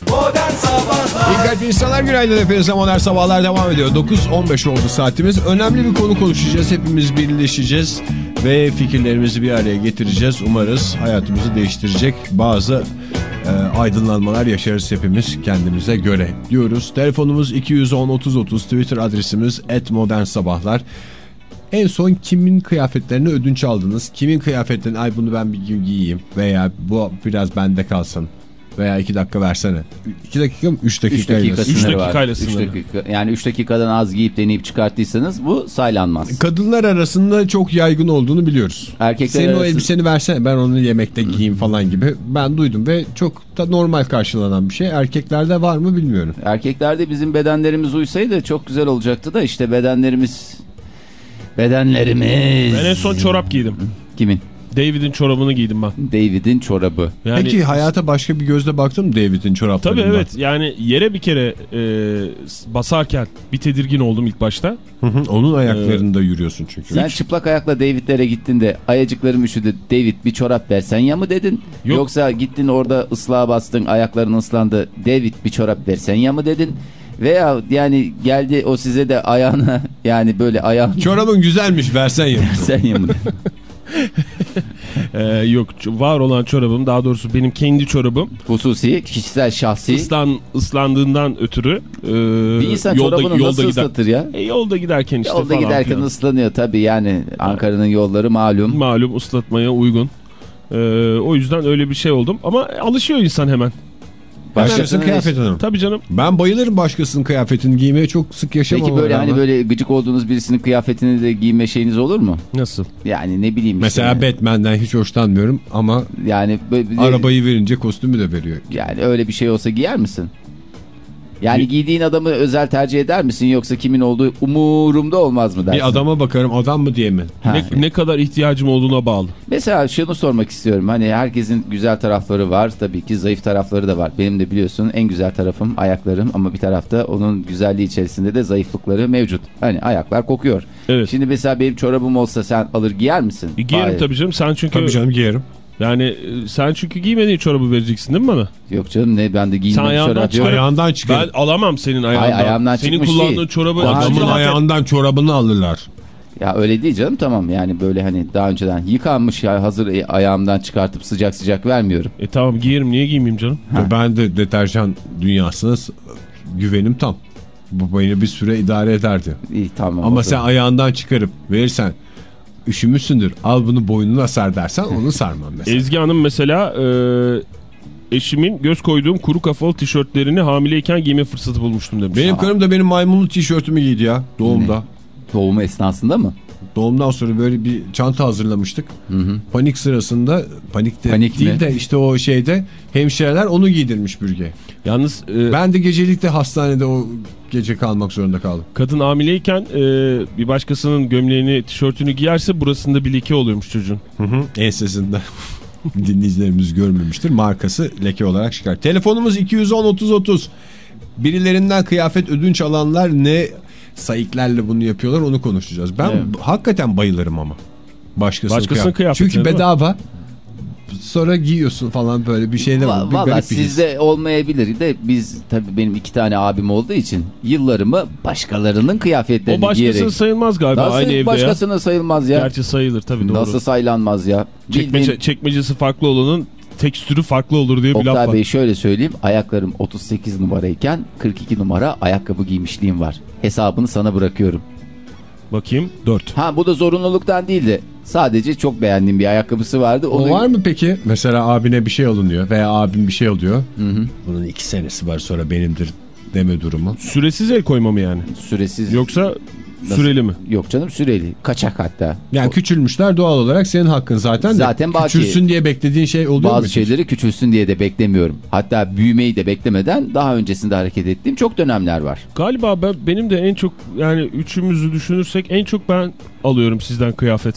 Modern Sabahlar İyi kalp insanlar günaydın hepinize modern sabahlar devam ediyor. 9.15 oldu saatimiz. Önemli bir konu konuşacağız. Hepimiz birleşeceğiz ve fikirlerimizi bir araya getireceğiz. Umarız hayatımızı değiştirecek bazı e, aydınlanmalar yaşarız hepimiz kendimize göre diyoruz. Telefonumuz 210 30 30 Twitter adresimiz @modernsabahlar. En son kimin kıyafetlerini ödünç aldınız? Kimin kıyafetlerini ay bunu ben bir gün giyeyim veya bu biraz bende kalsın veya iki dakika versene. 2 dakika mı? 3 dakika. 3 dakika Üç sınırı var. dakikayla Üç sınırı. dakika. Yani 3 dakikadan az giyip deneyip çıkarttıysanız bu saylanmaz. Kadınlar arasında çok yaygın olduğunu biliyoruz. Erkekler Senin o arası- elbiseni versene ben onu yemekte giyeyim falan gibi. Ben duydum ve çok da normal karşılanan bir şey. Erkeklerde var mı bilmiyorum. Erkeklerde bizim bedenlerimiz uysaydı çok güzel olacaktı da işte bedenlerimiz... Bedenlerimiz... Ben en son çorap giydim. Kimin? David'in çorabını giydim ben. David'in çorabı. Yani, Peki hayata başka bir gözle baktın mı David'in çoraplarına? Tabii evet yani yere bir kere e, basarken bir tedirgin oldum ilk başta. Hı hı, Onun ayaklarında yürüyorsun çünkü. Sen çıplak ayakla David'lere gittin de ayacıklarım üşüdü David bir çorap versen ya mı dedin? Yok. Yoksa gittin orada ıslığa bastın ayakların ıslandı David bir çorap versen ya mı dedin? Veya yani geldi o size de ayağına yani böyle ayağını Çorabın güzelmiş versen ya. versen ya mı dedin? E, yok var olan çorabım daha doğrusu benim kendi çorabım Hususi, kişisel, şahsi. ıslan, ıslandığından ötürü e, bir insan yolda, çorabını yolda nasıl gider. ıslatır ya? E, yolda giderken işte Yolda falan giderken filan. ıslanıyor tabii yani Ankara'nın yolları malum. Malum ıslatmaya uygun. E, o yüzden öyle bir şey oldum ama alışıyor insan hemen. Başkasının kıyafetine. Tabii canım. Ben bayılırım başkasının kıyafetini giymeye çok sık yaşamam. Peki böyle ama hani rağmen. böyle gıcık olduğunuz birisinin kıyafetini de giyme şeyiniz olur mu? Nasıl? Yani ne bileyim işte. Mesela Batman'den hiç hoşlanmıyorum ama Yani böyle arabayı verince kostümü de veriyor. yani öyle bir şey olsa giyer misin? Yani giydiğin adamı özel tercih eder misin yoksa kimin olduğu umurumda olmaz mı dersin? Bir adama bakarım adam mı diye mi? Ha. Ne, ne kadar ihtiyacım olduğuna bağlı. Mesela şunu sormak istiyorum. Hani herkesin güzel tarafları var. Tabii ki zayıf tarafları da var. Benim de biliyorsun en güzel tarafım ayaklarım ama bir tarafta onun güzelliği içerisinde de zayıflıkları mevcut. Hani ayaklar kokuyor. Evet. Şimdi mesela benim çorabım olsa sen alır giyer misin? E, giyerim Hayır. tabii canım. Sen çünkü Tabii canım giyerim. Yani e, sen çünkü giymediğin çorabı vereceksin değil mi bana? Yok canım ne ben de Sen giyinmem ayağından çorap yok. çıkar- Ayağından çıkar. Ben alamam senin ayağından. Ay, ayağımdan senin kullandığın değil. çorabı Daha Adamın önce- zaten- ayağından çorabını alırlar. Ya öyle değil canım tamam yani böyle hani daha önceden yıkanmış ya hazır e, ayağımdan çıkartıp sıcak sıcak vermiyorum. E tamam giyerim niye giymeyeyim canım? Ve Ben de deterjan dünyasına güvenim tam. Bu beni bir süre idare ederdi. İyi tamam. Ama o sen ayağından çıkarıp verirsen üşümüşsündür al bunu boynuna sar dersen onu sarmam mesela. Ezgi Hanım mesela e, eşimin göz koyduğum kuru kafalı tişörtlerini hamileyken giyme fırsatı bulmuştum demiş. Benim karım da benim maymunlu tişörtümü giydi ya doğumda. Doğumu esnasında mı? Doğumdan sonra böyle bir çanta hazırlamıştık. Panik sırasında panik de Panik değil mi? de işte o şeyde hemşireler onu giydirmiş bürge. Yalnız e, Ben de gecelikte hastanede o gece kalmak zorunda kaldım. kadın hamileyken e, bir başkasının gömleğini tişörtünü giyerse burasında bir leke oluyormuş çocuğun. Hı hı. Ensesinde dinleyicilerimiz görmemiştir. Markası leke olarak çıkar. Telefonumuz 210-30-30. Birilerinden kıyafet ödünç alanlar ne sayıklarla bunu yapıyorlar onu konuşacağız. Ben Evet. hakikaten bayılırım ama. Başkasının, Başkasının kıyafet- kıyafetine, Çünkü değil mi? Sonra giyiyorsun falan böyle bir şeyler var. Va- Bir Valla bir his. sizde olmayabilir de biz tabii benim iki tane abim olduğu için yıllarımı başkalarının O kıyafetlerini başkasının giyerek. sayılmaz galiba Nasıl aynı evde başkasının sayılmaz ya? ya. Gerçi sayılır tabii doğru. Nasıl saylanmaz ya? Çekmece, Bildiğin- çekmecesi farklı olanın tekstürü farklı olur diye bir laf Oktay var. Bey şöyle söyleyeyim. Ayaklarım 38 numarayken 42 numara ayakkabı giymişliğim var. Hesabını sana bırakıyorum. Bakayım 4. Ha bu da zorunluluktan değildi. Sadece çok beğendiğim bir ayakkabısı vardı. O Onu... var mı peki? Mesela abine bir şey alınıyor veya abim bir şey alıyor. Bunun iki senesi var sonra benimdir deme durumu. Süresiz el koyma mı yani? Süresiz. Yoksa Nasıl? süreli mi? Yok canım süreli. Kaçak hatta. Yani küçülmüşler doğal olarak senin hakkın zaten. de. Zaten baki. Küçülsün diye beklediğin şey oluyor mu? Bazı şeyleri küçülsün diye de beklemiyorum. Hatta büyümeyi de beklemeden daha öncesinde hareket ettiğim çok dönemler var. Galiba ben, benim de en çok yani üçümüzü düşünürsek en çok ben alıyorum sizden kıyafet.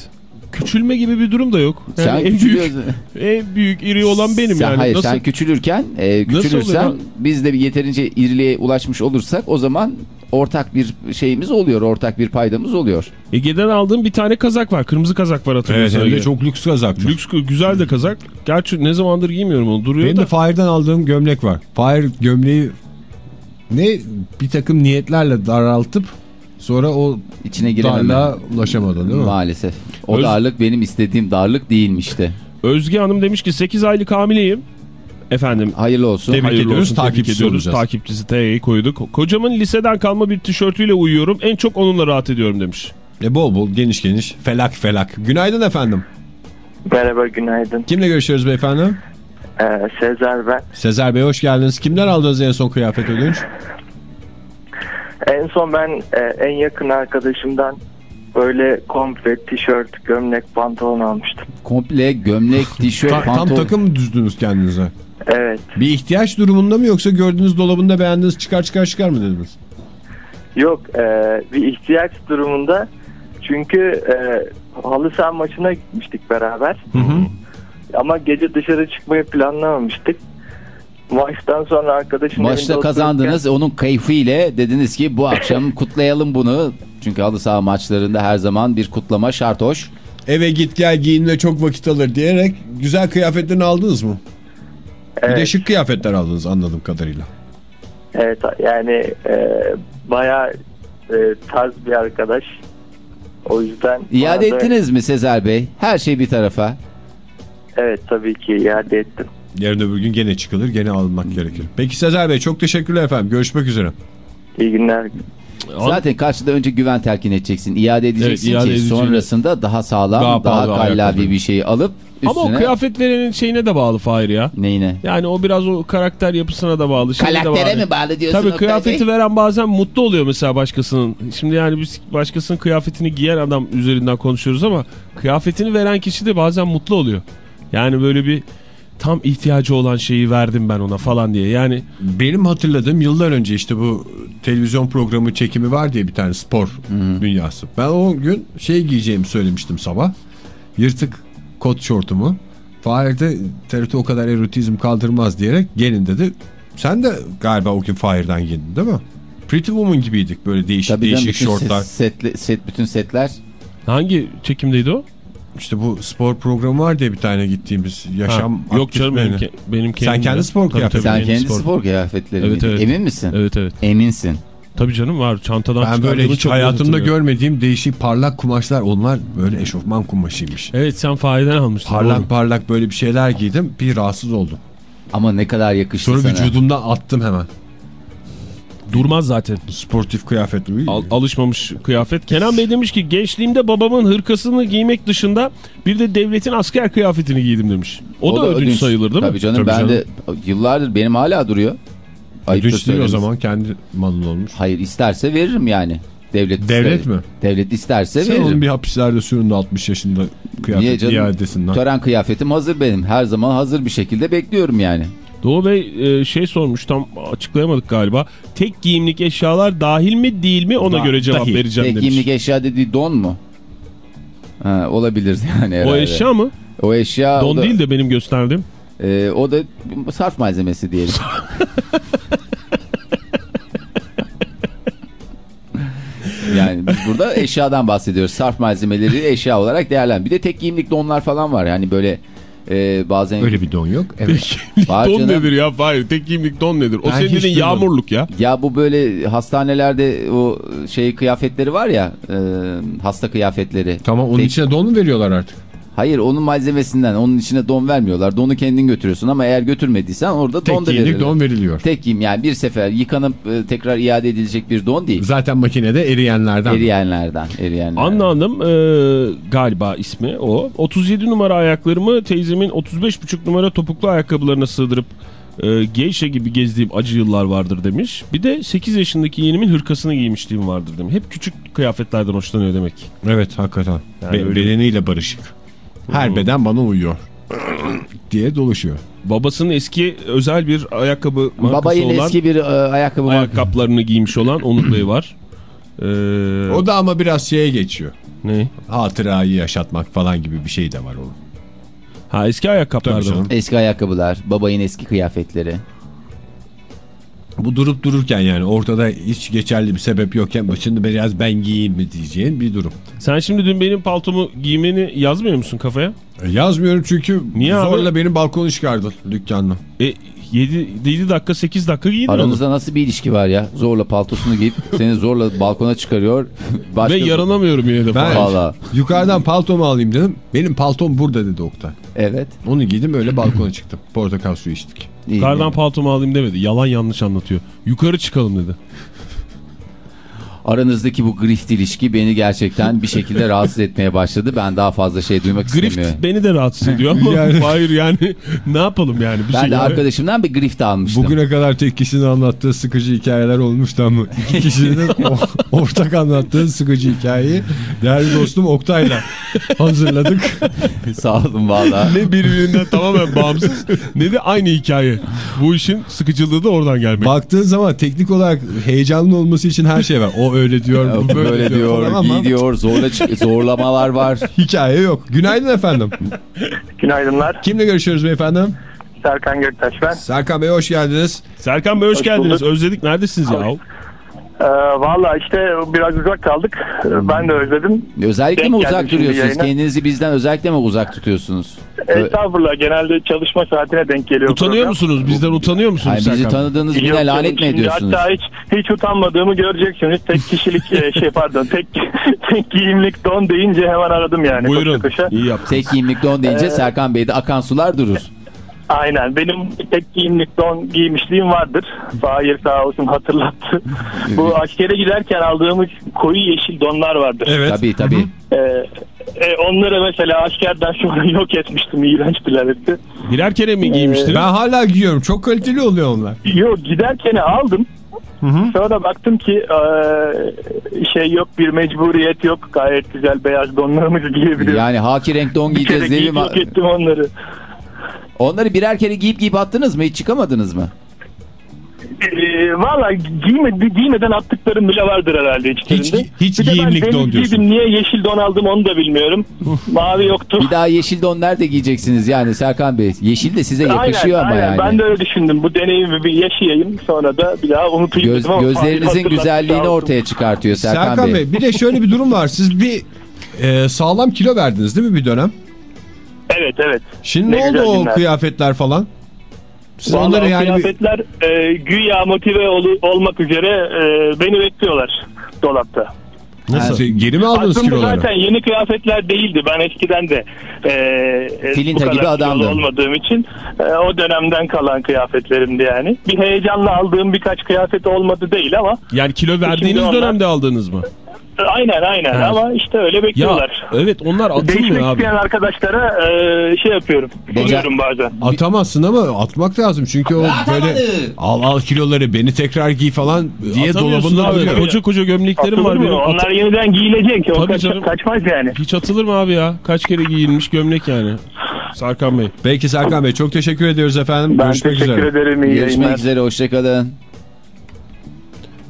Küçülme gibi bir durum da yok. Yani sen en büyük, en büyük iri olan benim Sen- yani. Hayır Nasıl? sen küçülürken e, küçülürsen biz de bir yeterince iriliğe ulaşmış olursak o zaman ortak bir şeyimiz oluyor. Ortak bir paydamız oluyor. Ege'den aldığım bir tane kazak var. Kırmızı kazak var Evet hatırlıyorsun. de Ege. çok lüks kazaklar. Lüks güzel de kazak. Gerçi ne zamandır giymiyorum onu. Duruyor Benim da. de Fahir'den aldığım gömlek var. Fahir gömleği ne bir takım niyetlerle daraltıp sonra o İçine darlığa ulaşamadı değil mi? Maalesef. O Öz- darlık benim istediğim darlık değilmişti. Özge Hanım demiş ki 8 aylık hamileyim. Efendim Hayırlı olsun. Tebrik hayırlı ediyoruz, olsun, tebrik takipçisi ediyoruz. olacağız. Takipçisi T'yi koyduk. Kocamın liseden kalma bir tişörtüyle uyuyorum. En çok onunla rahat ediyorum demiş. E bol bol geniş geniş felak felak. Günaydın efendim. Merhaba günaydın. Kimle görüşüyoruz beyefendi? Ee, Sezer ben. Sezer Bey hoş geldiniz. Kimden aldınız en son kıyafet ödünç? En son ben e, en yakın arkadaşımdan böyle komple tişört, gömlek, pantolon almıştım. Komple gömlek, tişört, Ta- tam pantolon. takım mı düzdünüz kendinize? Evet. Bir ihtiyaç durumunda mı yoksa gördüğünüz dolabında beğendiğiniz çıkar çıkar çıkar mı dediniz? Yok e, bir ihtiyaç durumunda çünkü e, halı saha maçına gitmiştik beraber. Ama gece dışarı çıkmayı planlamamıştık. Maçtan sonra arkadaşım Maçta kazandınız. Onun keyfiyle dediniz ki bu akşam kutlayalım bunu. Çünkü halı saha maçlarında her zaman bir kutlama şart hoş. Eve git gel giyinme çok vakit alır diyerek güzel kıyafetlerini aldınız mı? Bir de Evet. şık kıyafetler aldınız anladığım kadarıyla. Evet yani e, bayağı e, tarz bir arkadaş. O yüzden İade da- ettiniz mi Sezer Bey? Her şey bir tarafa. Evet tabii ki iade ettim. Yarın öbür gün gene çıkılır gene alınmak gerekir. Peki Sezer Bey çok teşekkürler efendim. Görüşmek üzere. İyi günler. Zaten karşıda önce güven telkin edeceksin. İade edeceksin iade ki sonrasında daha sağlam, Daha daha, kallavi bir şeyi alıp üstüne... Ama o kıyafet verenin şeyine de bağlı Fahir ya. Neyine? Yani o biraz o karakter yapısına da bağlı. şeye de Karaktere bağlı. mi bağlı diyorsun? Tabii kıyafeti Bey? veren bazen mutlu oluyor mesela başkasının. Şimdi yani biz başkasının kıyafetini giyen adam üzerinden konuşuyoruz ama kıyafetini veren kişi de bazen mutlu oluyor. Yani böyle bir tam ihtiyacı olan şeyi verdim ben ona falan diye. Yani Benim hatırladığım yıllar önce işte bu televizyon programı çekimi var diye bir tane spor dünyası. Ben o gün şey giyeceğimi söylemiştim sabah. Yırtık kot şortumu. Fahir de TRT o kadar erotizm kaldırmaz diyerek gelin dedi. Sen de galiba o gün Fahir'den giyindin değil mi? Pretty Woman gibiydik böyle değişik Tabii değişik bütün şortlar. Set, setle- set, bütün setler. hangi çekimdeydi o? İşte bu spor programı var diye bir tane gittiğimiz yaşam Ha, yok canım benim, benim kendim. Sen kendi spor tabii, Sen kendi spor, kıyafetleri Evet, evet. Emin misin? Evet evet. Eminsin. Tabii canım var çantadan Ben böyle hiç hayatımda görmediğim değişik parlak kumaşlar onlar böyle eşofman kumaşıymış. Evet sen Fahir'den almıştın. Parlak doğru. parlak böyle bir şeyler giydim bir rahatsız oldum. Ama ne kadar yakıştı Sonra sana. vücudumdan attım hemen. Durmaz zaten. Sportif kıyafet. Al- alışmamış kıyafet. Kenan Bey demiş ki gençliğimde babamın hırkasını giymek dışında bir de devletin asker kıyafetini giydim demiş. O, da, ödünç sayılır değil mi? Tabii canım Tabii ben canım. de yıllardır benim hala duruyor. Ayıp da Ödünç değil o zaman kendi malın olmuş. Hayır isterse veririm yani. Devlet Devlet ister- mi? Devlet isterse Sen veririm. onun bir hapislerde süründü 60 yaşında Niye kıyafet canım? iadesinden. Tören kıyafetim hazır benim. Her zaman hazır bir şekilde bekliyorum yani. Doğu Bey e, şey sormuş tam açıklayamadık galiba. Tek giyimlik eşyalar dahil mi değil mi ona Da- göre cevap dahil. vereceğim Tek demiş. giyimlik eşya dediği don mu? Ha, olabilir yani O herhalde. eşya mı? O eşya. Don o da, değil de benim gösterdiğim. e, o da sarf malzemesi diyelim. yani biz burada eşyadan bahsediyoruz. Sarf malzemeleri eşya olarak değerlen. Bir de tek giyimlik donlar falan var. Yani böyle e, bazen Öyle bir don yok. Evet. Var don canım. nedir ya? Hayır tek giyimlik don nedir? O Ben senin dediğin yağmurluk ya. Ya bu böyle hastanelerde o şey kıyafetleri var ya e, hasta kıyafetleri. tamam onun Tek- içine don mu veriyorlar artık? Hayır onun malzemesinden onun içine don vermiyorlar. Donu kendin götürüyorsun ama eğer götürmediysen orada Tek don da giyimlik verirler. don veriliyor. Tek giyim yani bir sefer yıkanıp e, tekrar iade edilecek bir don değil. Zaten makinede eriyenlerden. Eriyenlerden. eriyenlerden. Anladım e, galiba ismi o. 37 numara ayaklarımı teyzemin 35,5 numara topuklu ayakkabılarına sığdırıp e, geisha gibi gezdiğim acı yıllar vardır demiş. Bir de 8 yaşındaki yeğenimin hırkasını giymişliğim vardır demiş. Hep küçük kıyafetlerden hoşlanıyor demek. Evet hakikaten. Yani Be- öyle- bedeniyle barışık. Her beden bana uyuyor. diye dolaşıyor. Babasının eski özel bir ayakkabı markası Baba yine olan eski bir e, ayakkabı markası. ayakkabılarını giymiş olan Onur Bey var. E, O da ama biraz şeye geçiyor. ne? Hatırayı yaşatmak falan gibi bir şey de var onun. Ha eski Tabii ayakkabılardan. canım. Eski ayakkabılar, babayın eski kıyafetleri. Bu durup dururken yani ortada hiç geçerli bir sebep yokken şimdi biraz ben giyeyim mi diyeceğin bir durum. Sen şimdi dün benim paltomu giymeni yazmıyor musun kafaya? E, Yazmıyorum çünkü Niye zorla abi? benim balkonu çıkardın dükkanla. E 7, 7 dakika 8 dakika giydin onu. Aranızda nasıl bir ilişki var ya? Zorla paltosunu giyip seni zorla balkona çıkarıyor. Başka Ve yaranamıyorum yine de Ben falan. Valla. yukarıdan paltomu alayım dedim. Benim paltom burada dedi Oktay. Evet. Onu giydim öyle balkona çıktım. Portakal suyu içtik. Kardan paltomu alayım demedi. Yalan yanlış anlatıyor. Yukarı çıkalım dedi. Aranızdaki bu grift ilişki beni gerçekten bir şekilde rahatsız etmeye başladı. Ben daha fazla şey duymak Grift istemiyorum. beni de rahatsız ediyor ama Yani- hayır yani ne yapalım yani bir Ben şey. de arkadaşımdan bir grift almıştım. Bugüne kadar tek kişinin anlattığı sıkıcı hikayeler olmuştu ama iki kişinin ortak anlattığı sıkıcı hikayeyi değerli dostum Oktay'la hazırladık. Sağ olun valla. Ne birbirinden tamamen bağımsız ne de aynı hikaye. Bu işin sıkıcılığı da oradan gelmek. Baktığın zaman teknik olarak heyecanlı olması için her şey var. O öyle diyor, bu böyle, Böyle diyor, falan ama gidiyor, zorla zorlamalar var. hikaye yok. Günaydın efendim. Günaydınlar. Kimle görüşüyoruz beyefendi? Serkan Göktaş ben. Serkan Bey hoş geldiniz. Serkan Bey hoş, Hoş geldiniz. bulduk. Özledik. Neredesiniz ya? Ee, Valla işte biraz uzak kaldık. Ee, Ben de özledim. Özellikle Denk mi uzak duruyorsunuz? Kendinizi bizden özellikle mi uzak tutuyorsunuz? Estağfurullah genelde çalışma saatine denk geliyor. Utanıyor program. musunuz? Bizden utanıyor musunuz Hayır, bizi tanıdığınız Yok güne lanet mi ediyorsunuz? Hatta hiç, hiç utanmadığımı göreceksiniz. Tek kişilik e, şey pardon tek, tek giyimlik don deyince hemen aradım yani. Buyurun. Koşa koşa. İyi yaptın. Tek giyimlik don deyince Ee, Serkan Bey'de akan sular durur. Aynen benim tek giyimlik don giymişliğim vardır. Fahir sağ olsun hatırlattı. Bu askere giderken aldığımız koyu yeşil donlar vardır. Evet. Tabii tabii. Ee, e, onları mesela askerden sonra yok etmiştim. İğrençtiler hepsi. Birer kere mi giymiştiniz? Ben hala giyiyorum. Çok kaliteli oluyor onlar. Yok giderken aldım. Sonra baktım ki e, şey yok bir mecburiyet yok. Gayet güzel beyaz donlarımızı giyebiliyoruz. Yani haki renk don bir kere giyeceğiz diye giyip bir... yok ettim onları. Onları birer kere giyip giyip attınız mı? Hiç çıkamadınız mı? Ee, Valla giymedi, giymeden attıklarım bile vardır herhalde içlerinde. Hiç- hiç Bir giyimlik don diyorsun. Niye yeşil don aldım onu da bilmiyorum. Mavi yoktu. Bir daha yeşil don nerede giyeceksiniz yani Serkan Bey? Yeşil de size yakışıyor aynen, ama aynen. yani. Ben de öyle düşündüm. Bu deneyimi bir yaşayayım sonra da bir daha unutayım Göz, dedim ama gözlerinizin güzelliğini ortaya çıkartıyor Serkan, Serkan Bey. Bey. bir de şöyle bir durum var. Siz bir e, sağlam kilo verdiniz değil mi bir dönem? Evet evet. Şimdi Ne ne, oldu o günler. kıyafetler falan? Siz Vallahi onları yani bir- kıyafetler e, güya motive ol- olmak üzere e, beni bekliyorlar dolapta. Nasıl? geri mi aldınız Aslında kiloları? zaten yeni kıyafetler değildi. Ben eskiden de e, e, Filinta bu gibi adamdın. olmadığım için e, o dönemden kalan kıyafetlerimdi yani. Bir heyecanla aldığım birkaç kıyafet olmadı değil ama Yani kilo verdiğiniz onlar- dönemde aldınız mı? Aynen aynen Evet. ama işte öyle Ya bekliyorlar. evet onlar Değişmek atılmıyor abi. isteyen arkadaşlara e, şey yapıyorum. Soruyorum bazen. Atamazsın ama atmak lazım çünkü o böyle al al kiloları beni tekrar giy falan diye dolabında duruyor. Koca koca gömleklerim Atılır var mı? benim. At- Onlar yeniden giyilecek. O Tabii kaç- canım. kaçmaz yani. Hiç atılır mı abi ya? Kaç kere giyilmiş gömlek yani. Serkan Bey. Peki Serkan Bey çok teşekkür ediyoruz efendim. Ben Görüşmek teşekkür üzere. ederim. iyi Görüşmek yayınlar. üzere hoşçakalın.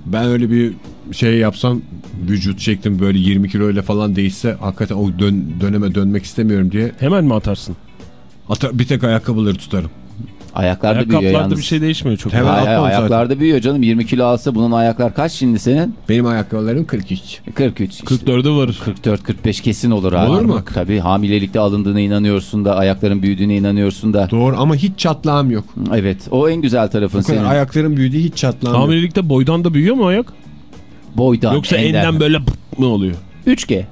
Ben öyle bir şey yapsam vücut şeklim böyle 20 kilo ile falan değişse hakikaten o dön, döneme dönmek istemiyorum diye Hemen mi atarsın? ata- bir tek ayakkabıları tutarım. Ayaklarda büyüyor Ayakkabılarda yalnız. bir şey değişmiyor çok. Hemen hayır, atmam zaten. ayaklarda büyüyor canım. 20 kilo alsa bunun ayaklar kaç şimdi senin? Benim ayakkabılarım 43. 43. işte. 44'ü varır. 44-45 kesin olur abi. Olur mu? Tabii hamilelikte alındığına inanıyorsun da ayakların büyüdüğüne inanıyorsun da. Doğru ama hiç çatlağım yok. Evet o en güzel tarafın senin. ayaklarım büyüdü hiç çatlağım yok. Hamilelikte boydan da büyüyor mu ayak? Boydan. Yoksa enden. enden böyle mı oluyor? 3G.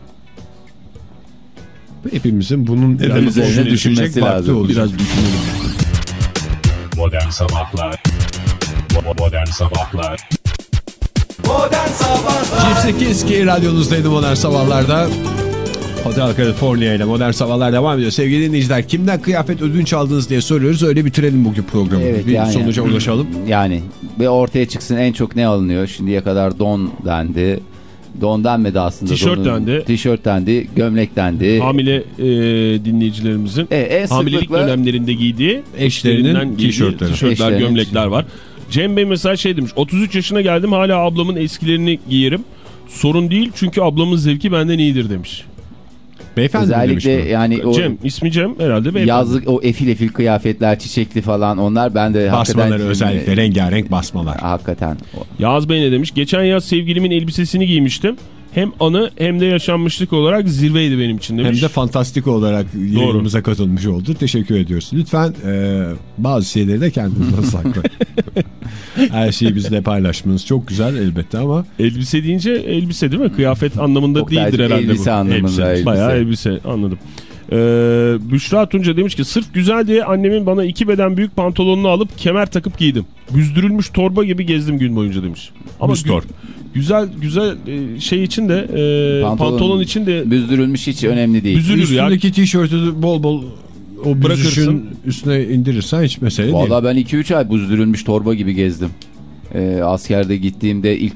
Hepimizin bunun Biraz üzerine düşünmesi lazım. olacak. Biraz düşünelim. Modern Sabahlar Modern Sabahlar Modern Sabahlar Çift 8 ki radyonuzdaydı Modern Sabahlar'da. Hotel California ile Modern Sabahlar devam ediyor. Sevgili dinleyiciler kimden kıyafet ödünç aldınız diye soruyoruz. Öyle bitirelim bugün programı. Evet, bir yani. sonuca ulaşalım. Yani ve ortaya çıksın en çok ne alınıyor? Şimdiye kadar don dendi. Don denmedi aslında. Tişört dendi. Tişört dendi. Gömlek dendi. Hamile e, dinleyicilerimizin E, en hamilelik sıklıkla dönemlerinde giydiği Eşlerinin tişörtleri. tişörtler, gömlekler var. Cem Bey mesela şey demiş 33 yaşına geldim hala ablamın eskilerini giyerim. Sorun değil çünkü ablamın zevki benden iyidir demiş. Beyefendi Özellikle yani o Cem ismi Cem herhalde beyefendi. yazlık o efil efil kıyafetler, çiçekli falan onlar ben de Basmaları hakikaten özellikle rengarenk basmalar. hakikaten Yağız Bey ne demiş? Geçen yaz sevgilimin elbisesini giymiştim. Hem anı hem de yaşanmışlık olarak zirveydi benim için demiş. Hem de fantastik olarak yayınımıza katılmış oldu. Teşekkür ediyoruz. Lütfen e, bazı şeyleri de kendinize saklayın. Her şeyi bizle paylaşmanız çok güzel elbette ama Elbise deyince elbise değil mi? Kıyafet anlamında Oktaycığım, değildir herhalde elbise bu. anlamında elbise. Bayağı elbise anladım. Ee, Büşra Tunca demiş ki sırf güzel diye annemin bana iki beden büyük pantolonunu alıp kemer takıp giydim. Büzdürülmüş torba gibi gezdim gün boyunca demiş. Ama Büstor. gü- güzel güzel e, şey için de e, Pantolon- pantolon, için de büzdürülmüş hiç önemli değil. büzülür ya. üstündeki tişörtü bol bol o Bırakırsın. üstüne indirirsen hiç mesele değil. Valla ben 2-3 ay büzdürülmüş torba gibi gezdim. Ee, askerde gittiğimde ilk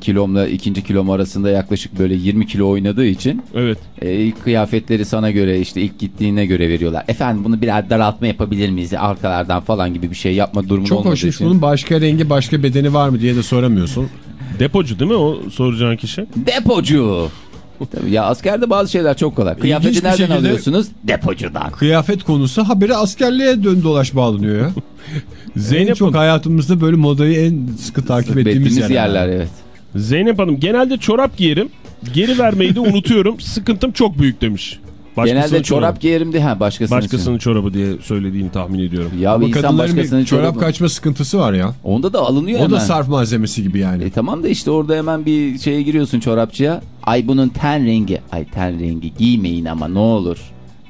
kilomla ikinci kilom arasında yaklaşık böyle 20 kilo oynadığı için Evet. e, ilk kıyafetleri sana göre işte ilk gittiğine göre veriyorlar. Efendim bunu biraz daraltma yapabilir miyiz arkalardan falan gibi bir şey yapma durumu Çok olmadığı hoşmuş için. bunun başka rengi başka bedeni var mı diye de soramıyorsun. Depocu değil mi o soracağın kişi? Depocu. Tabii ya askerde bazı şeyler çok kolay. Kıyafeti bir nereden şekilde- alıyorsunuz? Depocudan. Kıyafet konusu haberi askerliğe dön dolaş bağlanıyor ya. en Zeynep çok Hanım, hayatımızda böyle modayı en sıkı takip ettiğimiz, Ettiğimiz yerler. yerler evet. Zeynep Hanım genelde çorap giyerim. Geri vermeyi de unutuyorum. Sıkıntım çok büyük demiş. Başkasının Genelde çorap çorabı. giyerim de ha başkasının, Başkasının çorabı diye söylediğini tahmin ediyorum. Ya Ama insan kadınların başkasının bir çorap çorabı. kaçma sıkıntısı var ya. Onda da alınıyor O hemen. da sarf malzemesi gibi yani. E tamam da işte orada hemen bir şeye giriyorsun çorapçıya. Ay bunun ten rengi. Ay ten rengi giymeyin ama ne olur.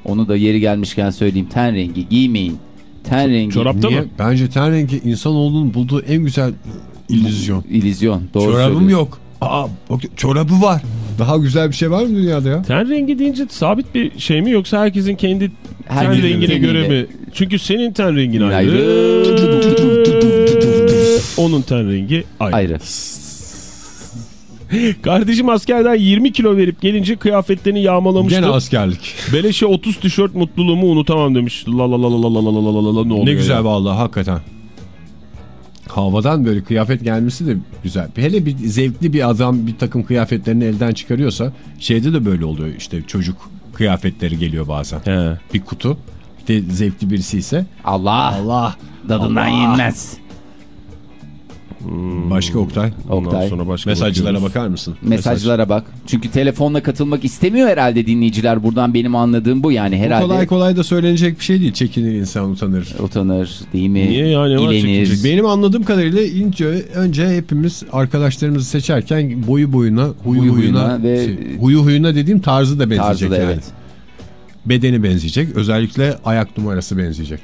Onu da yeri gelmişken söyleyeyim. Ten rengi giymeyin. Ten rengi. Çorapta Niye? mı? Bence ten rengi insanoğlunun bulduğu en güzel illüzyon. İllüzyon. Doğru Çorabım yok. Aa, bak, çorabı var. Daha güzel bir şey var mı dünyada ya? Ten rengi deyince sabit bir şey mi yoksa herkesin kendi ten Herkesin rengine tenine. göre mi? Çünkü senin ten rengin ayrı. Ayrı. Onun ten rengi ayrı. Ayrı. Kardeşim askerden 20 kilo verip gelince kıyafetlerini yağmalamıştı. Gene askerlik. Beleşe 30 tişört mutluluğumu unutamam demiş. La la la la la la la la la la ne oluyor Ne güzel ya? vallahi hakikaten. Havadan böyle kıyafet gelmesi de güzel. Hele bir zevkli bir adam bir takım kıyafetlerini elden çıkarıyorsa şeyde de böyle oluyor işte çocuk kıyafetleri geliyor bazen. He. Bir kutu. Bir de zevkli birisi ise Allah. Allah. Dadından yenmez. Başka Oktay. Ondan Oktay. sonra başka Mesajcılara bakıyoruz. bakar mısın? Mesajlara bak. Çünkü telefonla katılmak istemiyor herhalde dinleyiciler. Buradan benim anladığım bu yani Bu herhalde. kolay kolay da söylenecek bir şey değil. Çekinir insan utanır. Utanır değil mi? Niye ya, ne var İlenir. Benim anladığım kadarıyla ince, önce hepimiz arkadaşlarımızı seçerken boyu boyuna, huyu Huyu huyuna, huyuna ve- şey, huyu huyuna dediğim tarzı da benzeyecek Tarzı da yani. evet. Bedeni benzeyecek. Özellikle ayak numarası benzeyecek.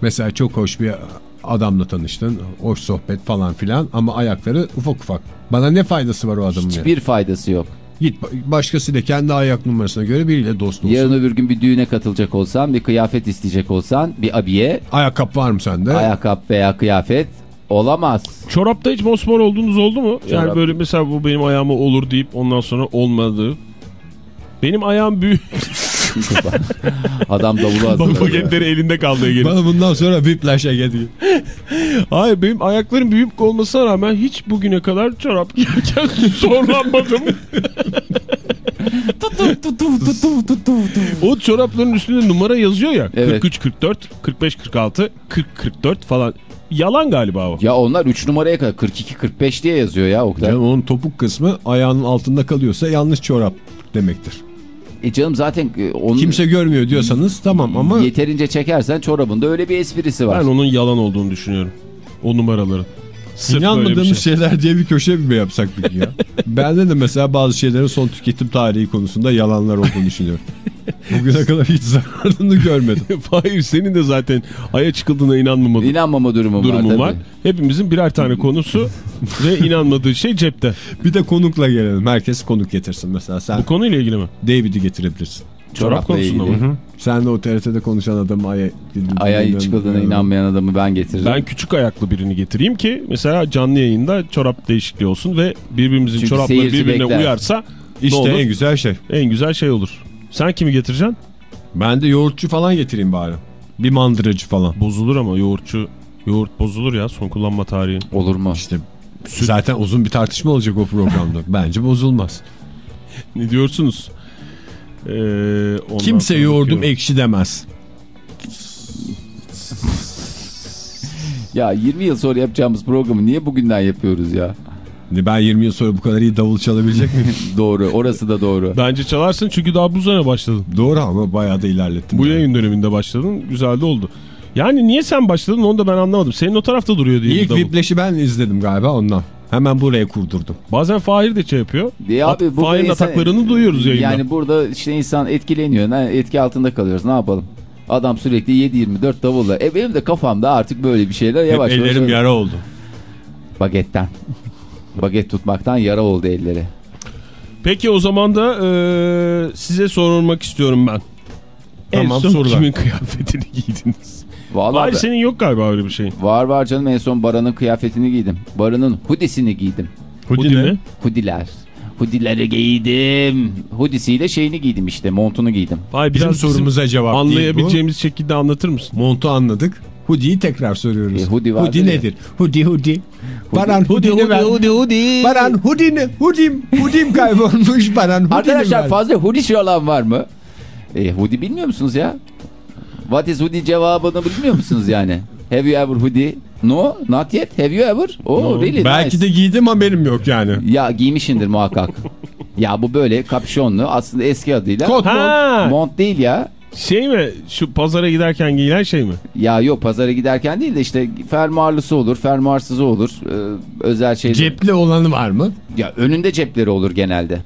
Mesela çok hoş bir adamla tanıştın. Hoş sohbet falan filan ama ayakları ufak ufak. Bana ne faydası var o adamın? ya? Hiçbir faydası yok. Git ba- başkasıyla kendi ayak numarasına göre biriyle dost olsun. Yarın öbür gün bir düğüne katılacak olsan, bir kıyafet isteyecek olsan, bir abiye, Ayakkabı var mı sende? ayakkabı veya kıyafet olamaz. Çorapta hiç mosmor olduğunuz oldu mu? Yani Çorap. böyle mesela bu benim ayağıma olur deyip ondan sonra olmadı. Benim ayağım büyük. Adam davulu hazırladı. paketleri elinde kaldı Ege'nin. Bana bundan sonra whiplash'a geliyor. Hayır benim ayaklarım büyük olmasına rağmen hiç bugüne kadar çorap giyerken zorlanmadım. o çorapların üstünde numara yazıyor ya. Evet. 43, 44, 45, 46, 40, 44 falan. Yalan galiba o. Ya onlar 3 numaraya kadar 42-45 diye yazıyor ya Oktay. Yani onun topuk kısmı ayağının altında kalıyorsa yanlış çorap demektir. E canım zaten e, onu Kimse görmüyor diyorsanız tamam ama yeterince çekersen çorabında öyle bir esprisi var. Ben onun yalan olduğunu düşünüyorum. O numaraların. Sırf inanmadığımız şey. şeyler diye bir köşe mi yapsak peki ya? Bende de mesela bazı şeylerin son tüketim tarihi konusunda yalanlar olduğunu düşünüyorum. Bugüne kadar hiç zararını görmedim. Hayır senin de zaten aya çıkıldığına inanmama İnanmama durumu durumun var. var. Hepimizin birer tane konusu ve inanmadığı şey cepte. Bir de konukla gelelim. Herkes konuk getirsin mesela. Sen Bu konuyla ilgili mi? David'i getirebilirsin. Çorap konusunda mı? Sen de o TRT'de konuşan adamı aya... Aya çıkıldığına inanmayan adamı ben getiririm. Ben küçük ayaklı birini getireyim ki mesela canlı yayında çorap değişikliği olsun ve birbirimizin Çünkü çorapları birbirine bekler. uyarsa İşte en güzel şey. En güzel şey olur. Sen kimi getireceksin? Ben de yoğurtçu falan getireyim bari. Bir mandıracı falan. Bozulur ama yoğurtçu. Yoğurt bozulur ya son kullanma tarihi. Olur mu? İşte zaten uzun bir tartışma olacak o programda. Bence bozulmaz. Ne diyorsunuz? Ee, ondan Kimse yoğurdum bakıyorum. ekşi demez. Ya 20 yıl sonra yapacağımız programı niye bugünden yapıyoruz ya? Ben 20 yıl sonra bu kadar iyi davul çalabilecek miyim? doğru orası da doğru. Bence çalarsın çünkü daha bu sene başladın. Doğru ama bayağı da ilerlettim. Bu yani. yayın döneminde başladın. Güzel de oldu. Yani niye sen başladın onu da ben anlamadım. Senin o tarafta duruyor diye. İlk davul. Whiplash'i ben izledim galiba ondan. Hemen buraya kurdurdum. Bazen Fahir de şey yapıyor. Diye At- abi, Fahir'in insan- ataklarını duyuyoruz yayında. Yani burada işte insan etkileniyor. Etki altında kalıyoruz. Ne yapalım? Adam sürekli 7-24 davulla. E benim de kafamda artık böyle bir şeyler Hep yavaş yavaş. ellerim yara oldu. Bagetten. Baget tutmaktan yara oldu elleri. Peki o zaman da e, size sormak istiyorum ben. Tamam, en son sorular. kimin kıyafetini giydiniz? Vallahi Fahir be- senin yok galiba öyle bir şeyin. var var canım en son Baran'ın kıyafetini giydim. Baran'ın hudisini giydim. Hoodie mi? Hudiler. Hudileri giydim. Hudisiyle şeyini giydim işte montunu giydim. Fahir Bizim bizim sorumuza cevap değil bu. anlayabileceğimiz şekilde anlatır mısın? Montu anladık. Hoodie'yi tekrar soruyoruz. E, hoodie hoodie ya. nedir? Hoodie hoodie. Baran Hudi hoodie'ni ver. hudi hudi. Baran hoodie'ni. Hoodie'm. Hoodie'm kaybolmuş. Baran hoodie'ni Arkadaşlar fazla hudisi olan var mı? E, hoodie bilmiyor musunuz ya? What is hoodie cevabını bilmiyor musunuz yani? Have you ever hoodie? No, not yet. Have you ever? Oh, No, really Belki nice. de giydim haberim yok yani. Ya giymişindir muhakkak. ya bu böyle kapşonlu aslında eski adıyla. Kot? Ha, Mont değil ya. Şey mi? Şu pazara giderken giyilen şey mi? Ya yok pazara giderken değil de işte fermuarlısı olur, fermuarsızı olur. Ee, özel şeyler. Cepli olanı var mı? Ya önünde cepleri olur genelde.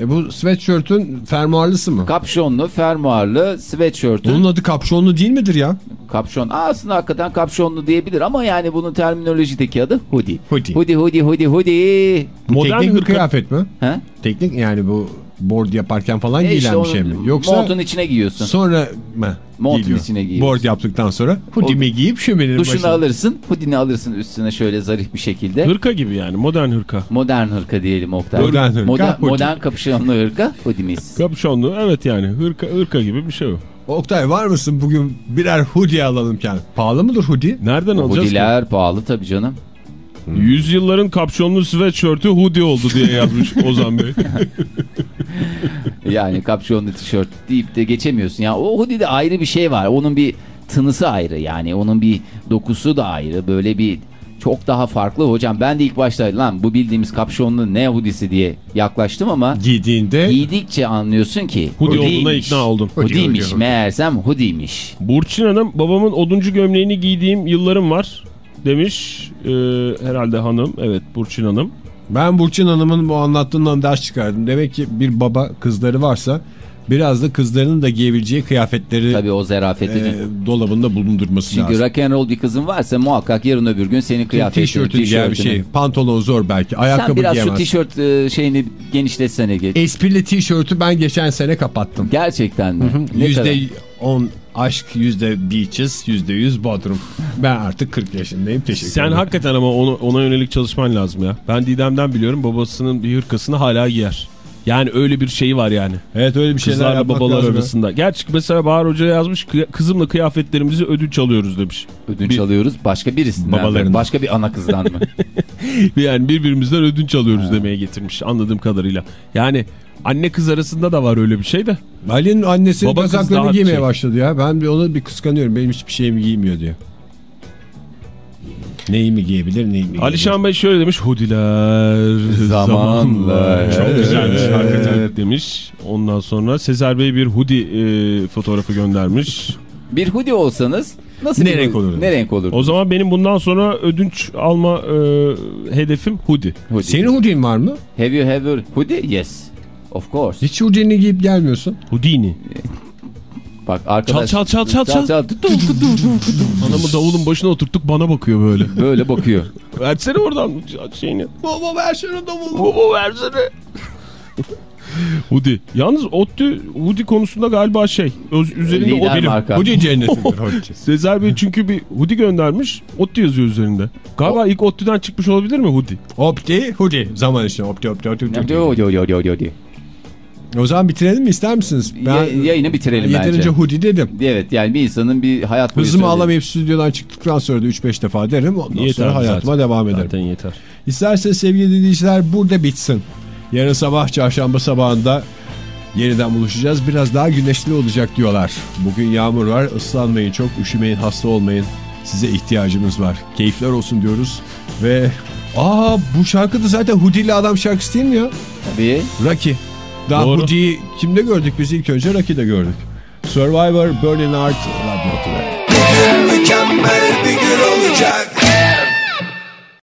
E bu sweatshirt'ün fermuarlısı mı? Kapşonlu, fermuarlı, sweatshirt'ün Bunun adı kapşonlu değil midir ya? kapşon. Aa, aslında hakikaten kapşonlu diyebilir ama yani bunun terminolojideki adı hoodie. Hoodie. Hoodie, hoodie, hoodie, hoodie. Bu Modern teknik bir kıyafet mi? He? Teknik yani bu board yaparken falan E giyilen işte bir şey mi? Yoksa montun içine giyiyorsun. sonra mı? Montun giyiliyor? içine giyiyorsun. Board yaptıktan sonra hoodie'mi giyip şöminenin Duşunu başına. alırsın, hoodie'ni alırsın üstüne şöyle zarif bir şekilde. Hırka gibi yani modern hırka. Modern hırka diyelim Oktay. Modern hırka, Modern, hoodie. modern kapşonlu hırka, hoodie'miz. Kapşonlu evet yani hırka, hırka gibi bir şey o. Oktay var mısın bugün birer hoodie alalım yani. Pahalı mıdır hoodie? Nereden alacağız? Hoodie'ler pahalı tabii canım. Yüzyılların kapşonlu sweatshirt'ü hoodie oldu diye yazmış Ozan Bey. Yani kapşonlu tişört deyip de geçemiyorsun. Ya o hoodie'de ayrı bir şey var. Onun bir tınısı ayrı yani. Onun bir dokusu da ayrı. Böyle bir çok daha farklı. Hocam ben de ilk başta lan bu bildiğimiz kapşonlu ne hoodie'si diye yaklaştım ama Giydiğinde giydikçe anlıyorsun ki Hoodie olduğuna ikna oldum. Hoodie'miş Hoodie, hoodie. meğersem hoodie'miş. Burçin Hanım babamın oduncu gömleğini giydiğim yıllarım var demiş. Ee, herhalde hanım. Evet Burçin Hanım. ben Burçin Hanım'ın bu anlattığından ders çıkardım. Demek ki bir baba kızları varsa biraz da kızlarının da giyebileceği kıyafetleri Tabii o zerafeti. e, dolabında bulundurması Çünkü lazım. rock and roll bir kızın varsa muhakkak yarın öbür gün senin kıyafetini, Tişörtün giyer bir şey. Pantolon zor belki. Sen Ayakkabı biraz şu giyemez. tişört e, şeyini genişletsene. Esprili tişörtü ben geçen sene kapattım. Gerçekten mi? Yüzde kadar? on aşk, yüzde beaches, yüzde yüz bodrum. Ben artık 40 yaşındayım. Teşekkür Sen ederim. hakikaten ama onu, ona yönelik çalışman lazım ya. Ben Didem'den biliyorum babasının bir hırkasını hala giyer. Yani öyle bir şeyi var yani. Evet öyle bir şeyler Kızlarla yapmak babalar lazım arasında. Gerçi mesela Bahar Hoca yazmış kızımla kıyafetlerimizi ödünç alıyoruz demiş. Ödünç alıyoruz başka birisinden. Babalarından. mi? Başka bir ana kızdan mı? Yani birbirimizden ödünç alıyoruz demeye getirmiş anladığım kadarıyla. Yani anne kız arasında da var öyle bir şey de. Ali'nin annesi kazaklarını giymeye şey. başladı ya. Ben bir onu bir kıskanıyorum. Benim hiçbir şeyimi giymiyor diyor. Neyi mi giyebilir, neyi mi giyebilir? Alişan Bey şöyle demiş. Hudiler Zamanla. Çok güzelmiş Evet. hakikaten demiş. Ondan sonra Sezer Bey bir hoodie e, fotoğrafı göndermiş. bir hoodie olsanız nasıl Ne bir renk olurdu? Ne renk olurdu? O zaman benim bundan sonra ödünç alma e, hedefim hoodie. Hoodie. Senin hoodie'in var mı? Have you ever hoodie? Yes. Of course. Hiç hoodie'ni giyip gelmiyorsun. Houdini. Bak arkadaş. Çal, çal, çal, çal, çal. Tut. Anamı davulun başına oturttuk bana bakıyor böyle. Böyle bakıyor. Versene oradan şeyini. Baba ver şunu davulu. Baba versene. Hoodie. Yalnız ODTÜ hoodie konusunda galiba şey. öz- üzerinde Lider o marka. Hoodie cennetidir hoodie. Sezer Bey çünkü bir hoodie göndermiş. ODTÜ yazıyor üzerinde. Galiba ilk ODTÜ'den çıkmış olabilir mi hoodie? Opti, hoodie. Zaman işte opti, opti, opti, opti. Hoodie, hoodie, hoodie. O zaman bitirelim mi ister misiniz? Ya- yayını bitirelim yeterince bence. hoodie dedim. Evet yani bir insanın bir hayat boyu Hızımı alamayıp stüdyodan çıktıktan sonra da 3-5 defa derim. Ondan Yeter sonra hayatıma zaten. devam ederim. Zaten yeter. İsterseniz sevgili dinleyiciler burada bitsin. Yarın sabah çarşamba sabahında Yeniden buluşacağız. Biraz daha güneşli olacak diyorlar. Bugün yağmur var. Islanmayın çok. Üşümeyin. Hasta olmayın. Size ihtiyacımız var. Keyifler olsun diyoruz. Ve aa bu şarkı da zaten Hoodie'li adam şarkısı değil mi ya? Tabii. Rocky. Daha Doğru. Hoodie'yi kimde gördük biz ilk önce Rocky'de gördük. Survivor, Burning Heart, Radyo Tüve. Mükemmel bir gün olacak